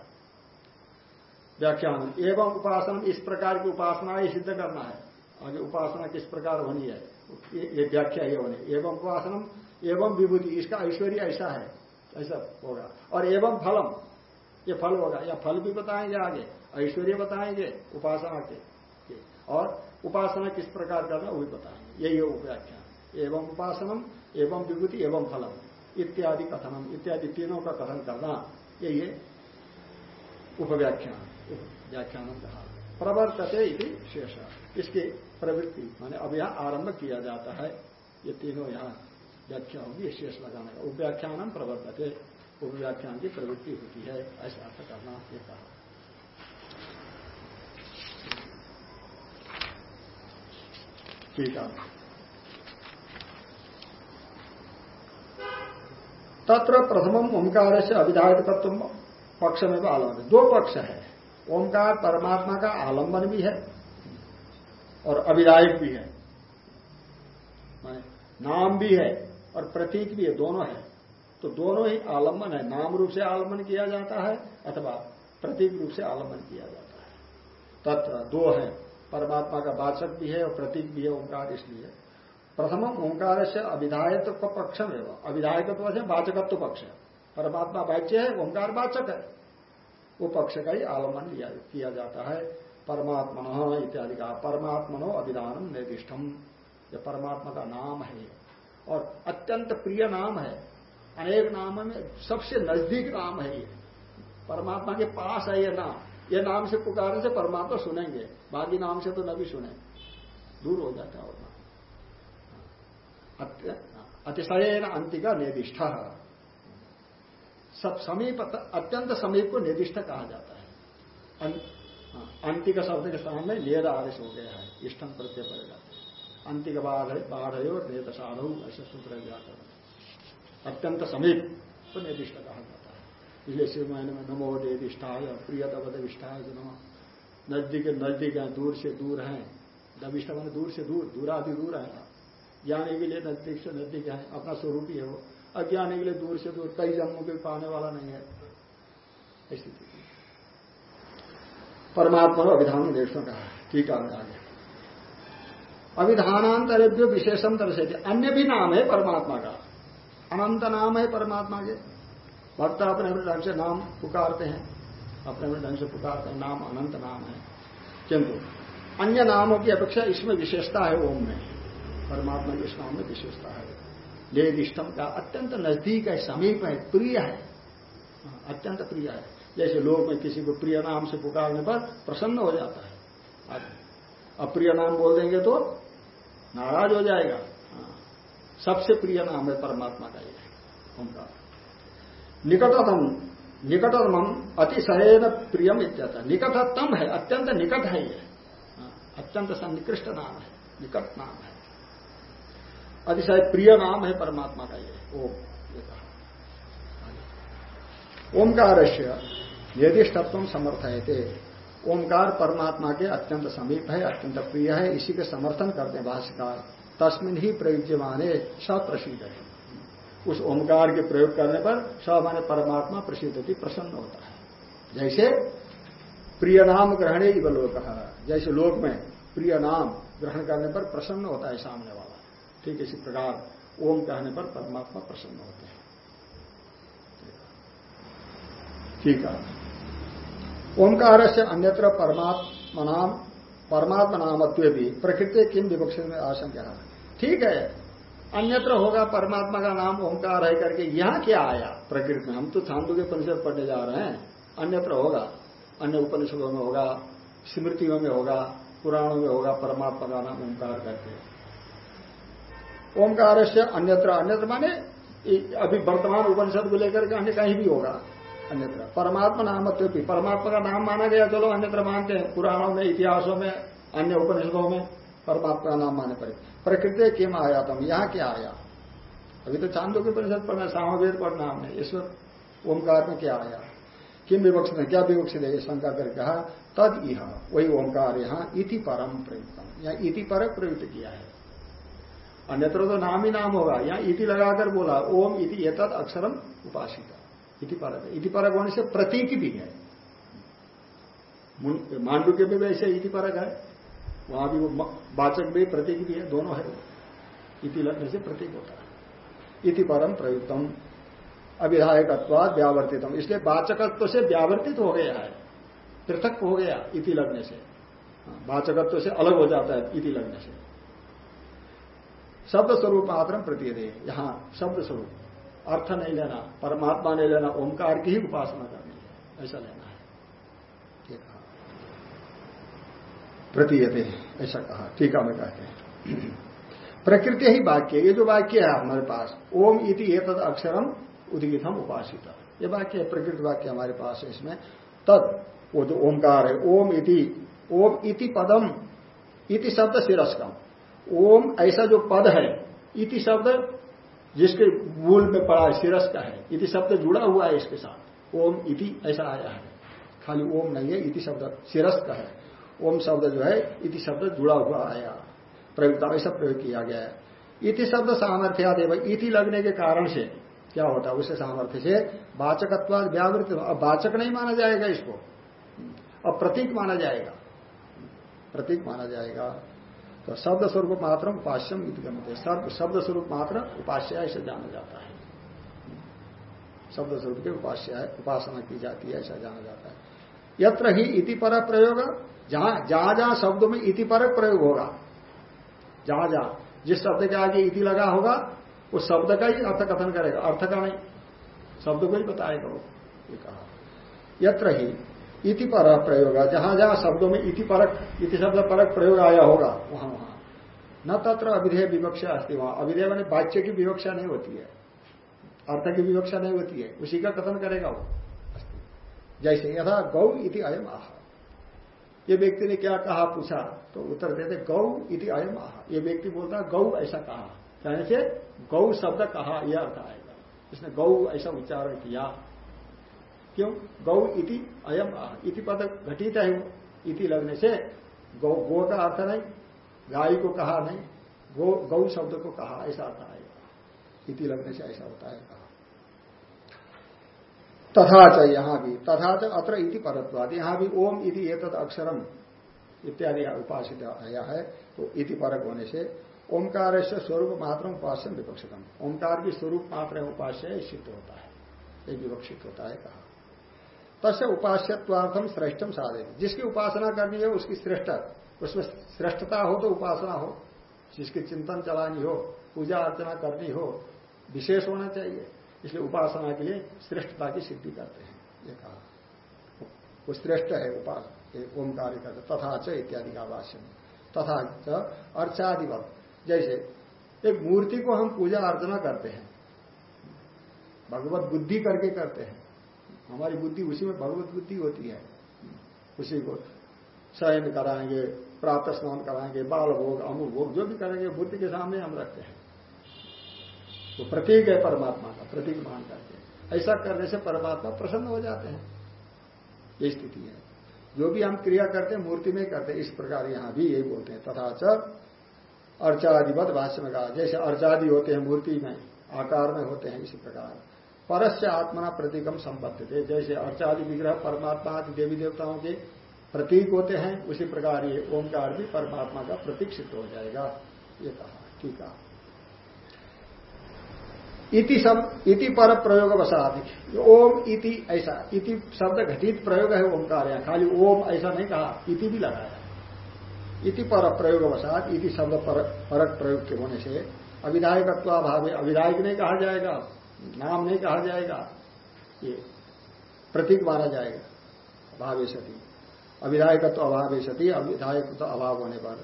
व्याख्यान, एवं उपासना, इस प्रकार की उपासना ही सिद्ध करना है। आगे उपासना किस प्रकार होनी है? ये व्याख्या ये होनी। एवं उपासनम, एवं विभूति, इसका ऐश्वर्य ऐसा है, ऐसा होगा। और एवं फलम, ये फल होगा। या फल भी बताएँगे आगे, ऐश्वर्य बताएँगे उपासना के। और उपासना किस प्रकार करना वो भी बताएँगे यही है उपव्याख्यान एवं उपासनम, एवं विभूति, एवं फलम, इत्यादि कथनम, इत्यादि तीनों का कथन करना, यही है उपव्याख्यान व्याख्यान कहा। प्रवर्तते शेष। इसकी प्रवृत्ति, माने अब यहाँ आरंभ किया जाता है, ये तीनों यहाँ व्याख्या होगी शेष लगाने का। उपव्याख्यान प्रवर्तते, उपव्याख्यान की प्रवृत्ति होती है, ऐसा अर्थ करना, ये कहा। है। तत्र प्रथम ओंकार से अविधायक तत्व पक्ष में भी आलंबन। दो पक्ष है। ओंकार परमात्मा का आलंबन भी है और अविधायक भी है। नाम भी है और प्रतीक भी है, दोनों है। तो दोनों ही आलंबन है। नाम रूप से आलंबन किया जाता है अथवा प्रतीक रूप से आलंबन किया जाता है। तत्र दो है। परमात्मा का वाचक भी है और प्रतीक भी है, ओंकार इसलिए। प्रथम ओंकार से अविधायत्व का पक्ष में अविधायकत्व है वाचकत्व पक्ष है। परमात्मा वाच्य है, ओंकार वाचक है। वो पक्ष का ही आलंबन किया जाता है। परमात्मा इत्यादि का परमात्मनो अभिधानम निर्दिष्टम। यह परमात्मा का नाम है। और अत्यंत प्रिय नाम है। अनेक नाम में सबसे नज़दीक नाम है ये। परमात्मा के पास है ये नाम। ये नाम से पुकारने से परमात्मा सुनेंगे। बाकी नाम से तो न भी सुने। दूर हो जाता है और अतिशय अंतिका निर्दिष्ट। सब समीप, अत्यंत समीप को निर्दिष्ट कहा जाता है। अंतिक शब्द के सामने लेद आदेश हो गया है। इष्टम प्रत्यय पड़ेगा अंतिक बाढ़ और नेत साधु ऐसे सूत्र व्याकरण अत्यंत समीप को निर्दिष्ट कहा जाता है। इसलिए शिव महीने में नमो। निर्दिष्टाय प्रिय दबद विष्ठाय नमो नज़दीक नज़दीक है, दूर से दूर है। दबिष्ट मैंने दूर से दूर दूराधि दूर है। ज्ञानी के लिए नज़दीक से नज़दीक है, अपना स्वरूप ही है वो। अज्ञानी के लिए दूर से दूर कई जन्मों के पाने वाला नहीं है। स्थिति। परमात्मा को अभिधान निर्देशों का ठीक है, आगे अभिधानांतरेभ्यो विशेषम से अन्य भी नाम है परमात्मा का। अनंत नाम है परमात्मा के। भक्त अपने अपने ढंग से नाम पुकारते हैं। अपने अपने ढंग से पुकारते हैं। नाम अनंत नाम है। किंतु अन्य नामों की अपेक्षा इसमें विशेषता है ओम में। परमात्मा के इस नाम में विशेषता है। लेदिष्टम का अत्यंत नज़दीक है, समीप है, प्रिय है। अत्यंत प्रिय है। जैसे लोग में किसी को प्रिय नाम से पुकारने पर प्रसन्न हो जाता है। अप्रिय नाम बोल देंगे तो नाराज़ हो जाएगा। हाँ। सबसे प्रिय नाम है परमात्मा का यह ये। उनका निकटतम निकटतम, अतिशयन प्रियम इत्यता निकटतम है, अत्यंत निकट है ये। हाँ। अत्यंत सन्निकृष्ट नाम है, निकट नाम है। अतिशय प्रिय नाम है परमात्मा का ये, ओम, ये कहा। ओंकार से निर्दिष्टत्व समर्थ है ओंकार परमात्मा के अत्यंत समीप है, अत्यंत प्रिय है, इसी के समर्थन करते भाष्यकार। तस्मिन ही प्रयुज्यमाने सप्रसिद्ध है। उस ओंकार के प्रयोग करने पर सामान्य परमात्मा प्रसिद्ध होती, प्रसन्न होता है। जैसे प्रिय नाम ग्रहण लोग कहा जैसे लोक में प्रिय नाम ग्रहण करने पर प्रसन्न होता है सामने वाला। ठीक इसी प्रकार ओम कहने पर परमात्मा प्रसन्न होते हैं। ठीक है। ओंकार से अन्यत्र परमात्मा नाम परमात्मा नामत्व भी प्रकृति किन विवक्षित में आशंका ठीक है। अन्यत्र होगा, परमात्मा का नाम ओंकार है करके, यहाँ क्या आया? प्रकृति। में हम तो छांदो के परिषद पढ़ने जा रहे हैं। अन्यत्र होगा। अन्य उपनिषदों में होगा, स्मृतियों में होगा, पुराणों में होगा, परमात्मा का नाम ओंकार करके। ओंकार से अन्यत्र। अन्यत्र माने अभी वर्तमान उपनिषद को लेकर के अन्य कहीं भी होगा। अन्यत्र। परमात्मा नाम परमात्मा का नाम माना गया, चलो अन्यत्र मानते हैं। पुराणों में, इतिहासों में, अन्य उपनिषदों में। परमात्मा नाम माने पड़े। प्रकृति किम आया तुम यहाँ क्या आया? अभी तो चांदो के परिषद पढ़ना सामवेद पढ़ना हमने। ईश्वर, ओंकार में क्या आया? किम विवक्षित है? क्या विवक्षित है? शंका कर कहा, तद यह वही ओंकार यहाँ, इति परम प्रयुक्त यहाँ इति पर प्रयुक्त किया है। अन्यत्र तो नाम ही नाम होगा। यहाँ इति लगाकर बोला, ओम इति ये तद अक्षरम उपासिका इति परक इति परक होने से? प्रतीक भी है। मांडू के भी वैसे इति परक है। वहाँ भी वो वाचक भी प्रतीक भी है दोनों है। इति लगने से प्रतीक होता है। इति परम प्रयुक्तम। अविधायकत्वाद व्यावर्तितम। इसलिए वाचकत्व से व्यावर्तित हो गया है। पृथक हो गया इति लगने से। हाँ, वाचकत्व से अलग हो जाता है इति लगने से। शब्द स्वरूप मात्र प्रतीत है यहाँ शब्द स्वरूप अर्थ नहीं लेना परमात्मा नहीं लेना ओंकार की ही उपासना करनी है। ऐसा लेना है प्रतीयते, ऐसा कहा टीका में कहते हैं। प्रकृति ही वाक्य, ये जो वाक्य है हमारे पास, ओम इति ये तद अक्षरम हम उपासित ये वाक्य है, प्रकृति वाक्य हमारे पास है इसमें। तद, वो जो ओमकार है, ओम इति ओम इति पदम, इति शब्द सिरस्कम ओम ऐसा जो पद है, इति शब्द जिसके मूल में पड़ा है सिरस का है, इति शब्द जुड़ा हुआ है इसके साथ। ओम इति ऐसा आया है, खाली ओम नहीं है, इति शब्द सिरस का है। ओम शब्द जो है, इति शब्द जुड़ा हुआ आया। प्रयोगता ऐसा प्रयोग किया गया है। इति शब्द सामर्थ्य सामर्थ्यादेव, इति लगने के कारण से क्या होता है? उससे सामर्थ्य से वाचकत्वाद व्यावृत, अब वाचक नहीं माना जाएगा इसको। अब प्रतीक माना जाएगा। प्रतीक माना जाएगा। तो शब्द स्वरूप मात्र उपास्यम गमते शब्द स्वरूप मात्र उपास्य ऐसे जाना जाता है। शब्द स्वरूप के उपास्य उपासना की जाती है, ऐसा जाना जाता है। यत्र ही इति पर प्रयोग जहाँ जहाँ जहाँ शब्दों में इति परक प्रयोग होगा। जहाँ जहाँ जिस शब्द के आगे इति लगा होगा उस शब्द का ही अर्थ कथन करेगा, अर्थ का नहीं, शब्द को ही बताएगा वो, ये कहा। यत्र ही इति पर प्रयोग, जहाँ जहाँ शब्दों में इति परक इति शब्द परक प्रयोग आया होगा, वहाँ वहाँ। न तत्र अविधेय विवक्षा अस्थित वहाँ। अविधेय मैंने वाच्य की विवक्षा नहीं होती है, अर्थ की विवक्षा नहीं होती है, उसी का कथन करेगा वो। जैसे यथा गौ इति अयम आह। ये व्यक्ति ने क्या कहा, पूछा तो उत्तर देते, गौ इति अयम आह। ये व्यक्ति बोलता, गौ ऐसा कहा। कहने से, गौ शब्द कहा, यह अर्थ आएगा। इसने गौ ऐसा उच्चारण किया। क्यों? गौ इति अयम आह। इति पद घटित है, इति लगने से, गौ, गो का अर्थ नहीं, गाय को कहा नहीं, गौ गौ शब्द को कहा, ऐसा अर्थ आएगा। इति लगने से ऐसा होता है। तथा च यहाँ भी, तथा च अत्र इति परत्वाद यहाँ भी ओम इति एतद अक्षरम इत्यादि उपासित आया है तो इति परक होने से ओंकार से स्वरूप मात्र उपास्य विवक्षितम। ओंकार की स्वरूप मात्र उपास्य सिद्ध होता है। ये विवक्षित होता है कहा। तस्य उपास्यत्वार्थम श्रेष्ठम साधे जिसकी उपासना करनी है, उसकी श्रेष्ठ, उसमें श्रेष्ठता हो तो उपासना हो। जिसकी चिंतन चलानी हो, पूजा अर्चना करनी हो, विशेष होना चाहिए। इसलिए उपासना के लिए श्रेष्ठता की सिद्धि करते हैं, ये कहा। वो श्रेष्ठ है उपास ओंकार तथा च इत्यादि का भाष्य तथा च अर्चादिवत जैसे एक मूर्ति को हम पूजा अर्चना करते हैं, भगवत बुद्धि करके करते हैं, हमारी बुद्धि उसी में भगवत बुद्धि होती है। उसी को शयन कराएँगे, प्रातः स्नान कराएँगे, बाल भोग अमुक भोग, जो भी करेंगे, बुद्धि के सामने हम रखते हैं। तो प्रतीक है परमात्मा का, प्रतीक मान करके। ऐसा करने से परमात्मा प्रसन्न हो जाते हैं। ये स्थिति है। जो भी हम क्रिया करते हैं, मूर्ति में करते हैं, इस प्रकार यहाँ भी यही बोलते हैं। तथा च अर्चादिवत भाष्य में कहा जैसे अर्चादि होते हैं मूर्ति में, आकार में होते हैं इसी प्रकार। परस्य आत्मना प्रतीकम संबद्ध थे जैसे अर्चादि विग्रह परमात्मा आदि देवी देवताओं के प्रतीक होते हैं, उसी प्रकार ये ओंकार भी परमात्मा का प्रतीक सिद्ध हो जाएगा। ये कहा, ठीक है इति सब इति पर प्रयोग वसादि ओम इति ऐसा इति शब्द घटित प्रयोग है ओंकार। यहाँ खाली ओम ऐसा नहीं कहा इति भी लगाया। इति पर प्रयोग वसात इति शब्द पर, परक प्रयोग के होने से अविधायकत्वाभाव अविधायक नहीं कहा जाएगा नाम नहीं कहा जाएगा ये प्रतीक माना जाएगा। अभावे सती अविधायकत्व अभावे सती अविधायकत्व अभाव होने पर।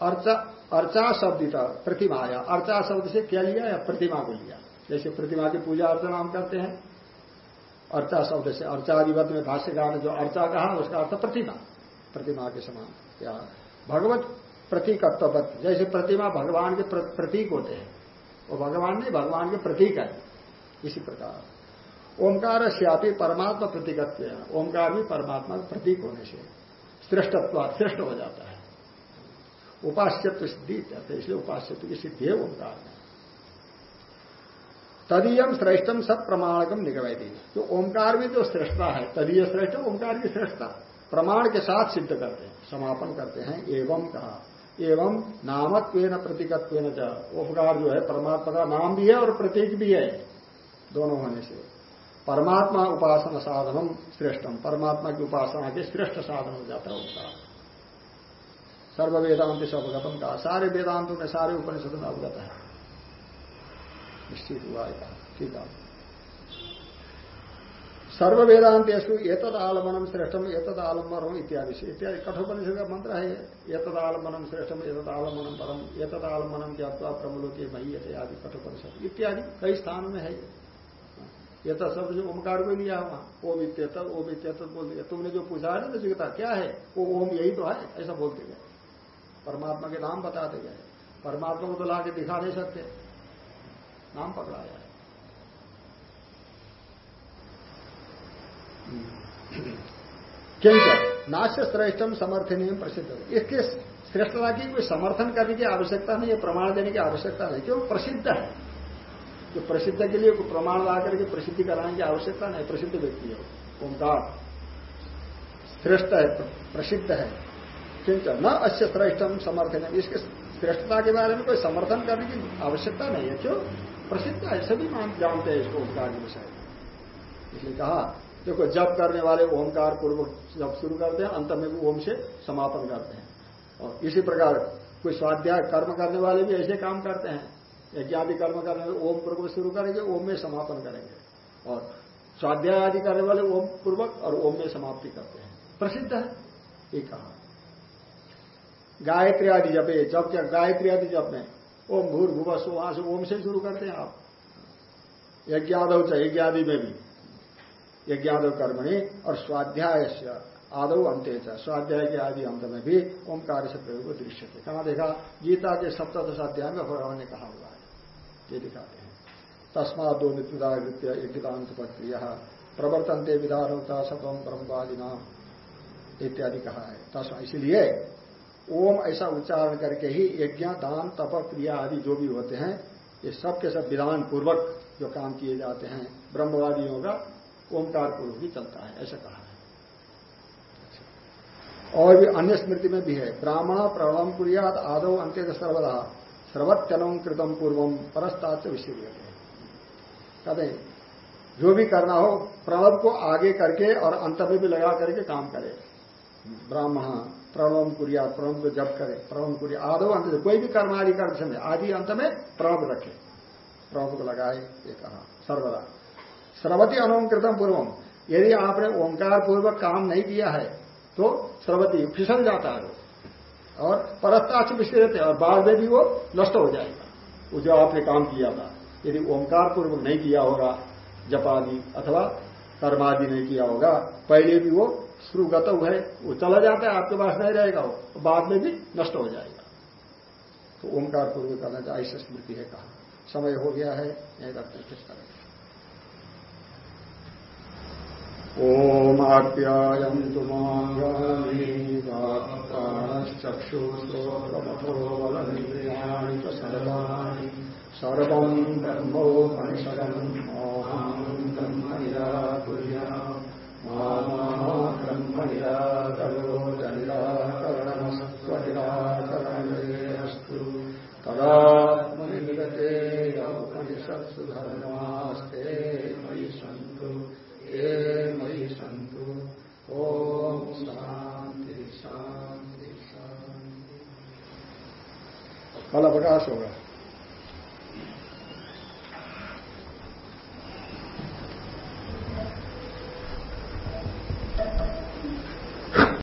अर्चा अर्चा शब्द प्रतिमा आया अर्चा शब्द से क्या लिया या प्रतिमा को लिया? जैसे प्रतिमा की पूजा अर्चना हम करते हैं। अर्चा शब्द से अर्चाधिपत में भाष्यकार ने जो अर्चा कहा, उसका अर्थ प्रतिमा। प्रतिमा के समान। क्या भगवत प्रतीकत्व जैसे प्रतिमा भगवान के प्रतीक होते हैं। वो भगवान नहीं, भगवान के प्रतीक है। इसी प्रकार। ओंकार श्यापी परमात्मा प्रतीकत्व ओंकार भी परमात्मा का प्रतीक होने से श्रेष्ठत्व श्रेष्ठ हो जाता है। उपास्यत्व सिद्धि इसलिए उपास्यत्व की सिद्धि है ओंकार में। तदीयम श्रेष्ठम सब प्रमाणकम निगमती जो ओंकार में जो श्रेष्ठता है, तदीय श्रेष्ठ, ओंकार की श्रेष्ठता। प्रमाण के साथ सिद्ध करते हैं, समापन करते हैं, एवं कहा। एवं नामत्व प्रतीकत्व ओंकार जो है, परमात्मा का नाम भी है और प्रतीक भी है, दोनों होने से। परमात्मा उपासना साधनम श्रेष्ठम। परमात्मा की उपासना के श्रेष्ठ साधन हो जाता है ओंकार। सर्व वेदांत से अवगतम कहा। सारे वेदांतों में सारे उपनिषद में अवगत है। निश्चित हुआ ठीक है सर्व वेदांतेशु एतद आलमनम श्रेष्ठम एतद आलम्बरम इत्यादि। से इत्यादि कठोपनिषद का मंत्र है। एतद आलमनम श्रेष्ठम एतद आलमनम परम एतद आलमनम ज्ञापा प्रमलोके मही आदि कठोपनिषद। इत्यादि कई स्थानों में है। ये तो शब्द जो ओमकार को लिया वहाँ ओम इत्यत ओम इत्यत बोल दिया तुमने जो पूछा है ना नचिकता क्या है? वो ओम यही तो है, ऐसा बोलते गए परमात्मा के नाम बताते गए परमात्मा को तो ला के दिखा नहीं सकते। नाम पकड़ाया है किंच नाश्य श्रेष्ठम समर्थन प्रसिद्ध। इसके श्रेष्ठता की कोई समर्थन करने की आवश्यकता नहीं है प्रमाण देने की आवश्यकता नहीं। क्यों? प्रसिद्ध है। जो प्रसिद्ध के लिए प्रमाण ला करके प्रसिद्धि कराने की आवश्यकता नहीं, प्रसिद्ध व्यक्ति है ओंकार। श्रेष्ठ है प्रसिद्ध है। किंच न अश्य श्रेष्ठम समर्थन इसके श्रेष्ठता के बारे में कोई समर्थन करने की आवश्यकता नहीं है। क्यों? प्रसिद्ध है, सभी मान जानते हैं इसको ओंकार के विषय इसलिए कहा, देखो जब करने वाले ओंकार पूर्व जब शुरू करते हैं, अंत में भी ओम से समापन करते हैं। और इसी प्रकार कोई स्वाध्याय कर्म करने वाले भी ऐसे काम करते हैं। यज्ञादि कर्म करने वाले ओम पूर्वक शुरू करेंगे, ओम में समापन करेंगे। और स्वाध्याय आदि करने वाले ओम पूर्वक और ओम में समाप्ति करते हैं। प्रसिद्ध है, ये कहा। गायत्री आदि जपे, जब क्या गायत्री आदि जप में ओम भूर भूवस वहाँ से ओम से शुरू करते हैं आप। यज्ञादव चाहे यज्ञादि में भी। यज्ञादव कर्मणि और स्वाध्याय से आदव अंत स्वाध्याय के आदि अंत में भी ओंकार से प्रयोग दृश्य थे कहा देखा? गीता के सप्तश अध्याय में भगवान ने कहा हुआ है। ये दिखाते हैं। तस्मा दो नित्युदावृत्य यज्ञांत प्रक्रिया। प्रवर्तनते विधान होता सतम ब्रह्मवादी नाम इत्यादि कहा है। इसलिए ओम ऐसा उच्चारण करके ही यज्ञ, दान, तप, क्रिया आदि जो भी होते हैं, ये सब के सब विधान पूर्वक जो काम किए जाते हैं ब्रह्मवादियों का ओंकार पूर्वक ही चलता है, ऐसा कहा है। और भी अन्य स्मृति में भी है, ब्राह्मण प्रणम कुरियात आदव अंत्य सर्वदा सर्वत्यनम कृतम पूर्वम परस्ताच विषय कहते जो भी करना हो प्रणव को आगे करके और अंत में भी लगा करके काम करे। ब्राह्मण प्रणव कुरिया प्रणव को जब करे प्रणव कुरिया। आदो अंत कोई भी कर्म आदि कर समय आदि अंत में प्रणव रखे। प्रणव को लगाए, ये कहा, सर्वदा। सर्वती अनुकृतम पूर्वम यदि आपने ओंकार पूर्वक काम नहीं किया है तो सर्वती फिसल जाता है। और परस्ताक्ष विषय और बाद में भी वो नष्ट हो जाएगा। वो जो आपने काम किया था, यदि ओंकार पूर्वक नहीं किया होगा, जपादि अथवा कर्मादि नहीं किया होगा, पहले भी वो शुरुगत है वो चला जाता है, आपके पास नहीं रहेगा वो तो बाद में भी नष्ट हो जाएगा। तो ओंकार पूर्व करना चाहिए, ऐसा स्मृति है कहा। समय हो गया है, यही रखते किस तरह? ओमाप्यायन्तु माङ्गाणश्चक्षुश्रोत्रमथो बलमिन्द्रियाणि च सर्वाणि। सर्वम् ब्रह्मोपनिषदम् ब्रह्म ब्रह्म निराकरो जनिराकरणमस्त्वनिराकरणेऽस्तु तदात्मनिगते उपनिषत्सु धर्मास्ते मयि सन्तु। ये मयि सन्तु। ओम शांति शांति शांति कल अवकाश होगा।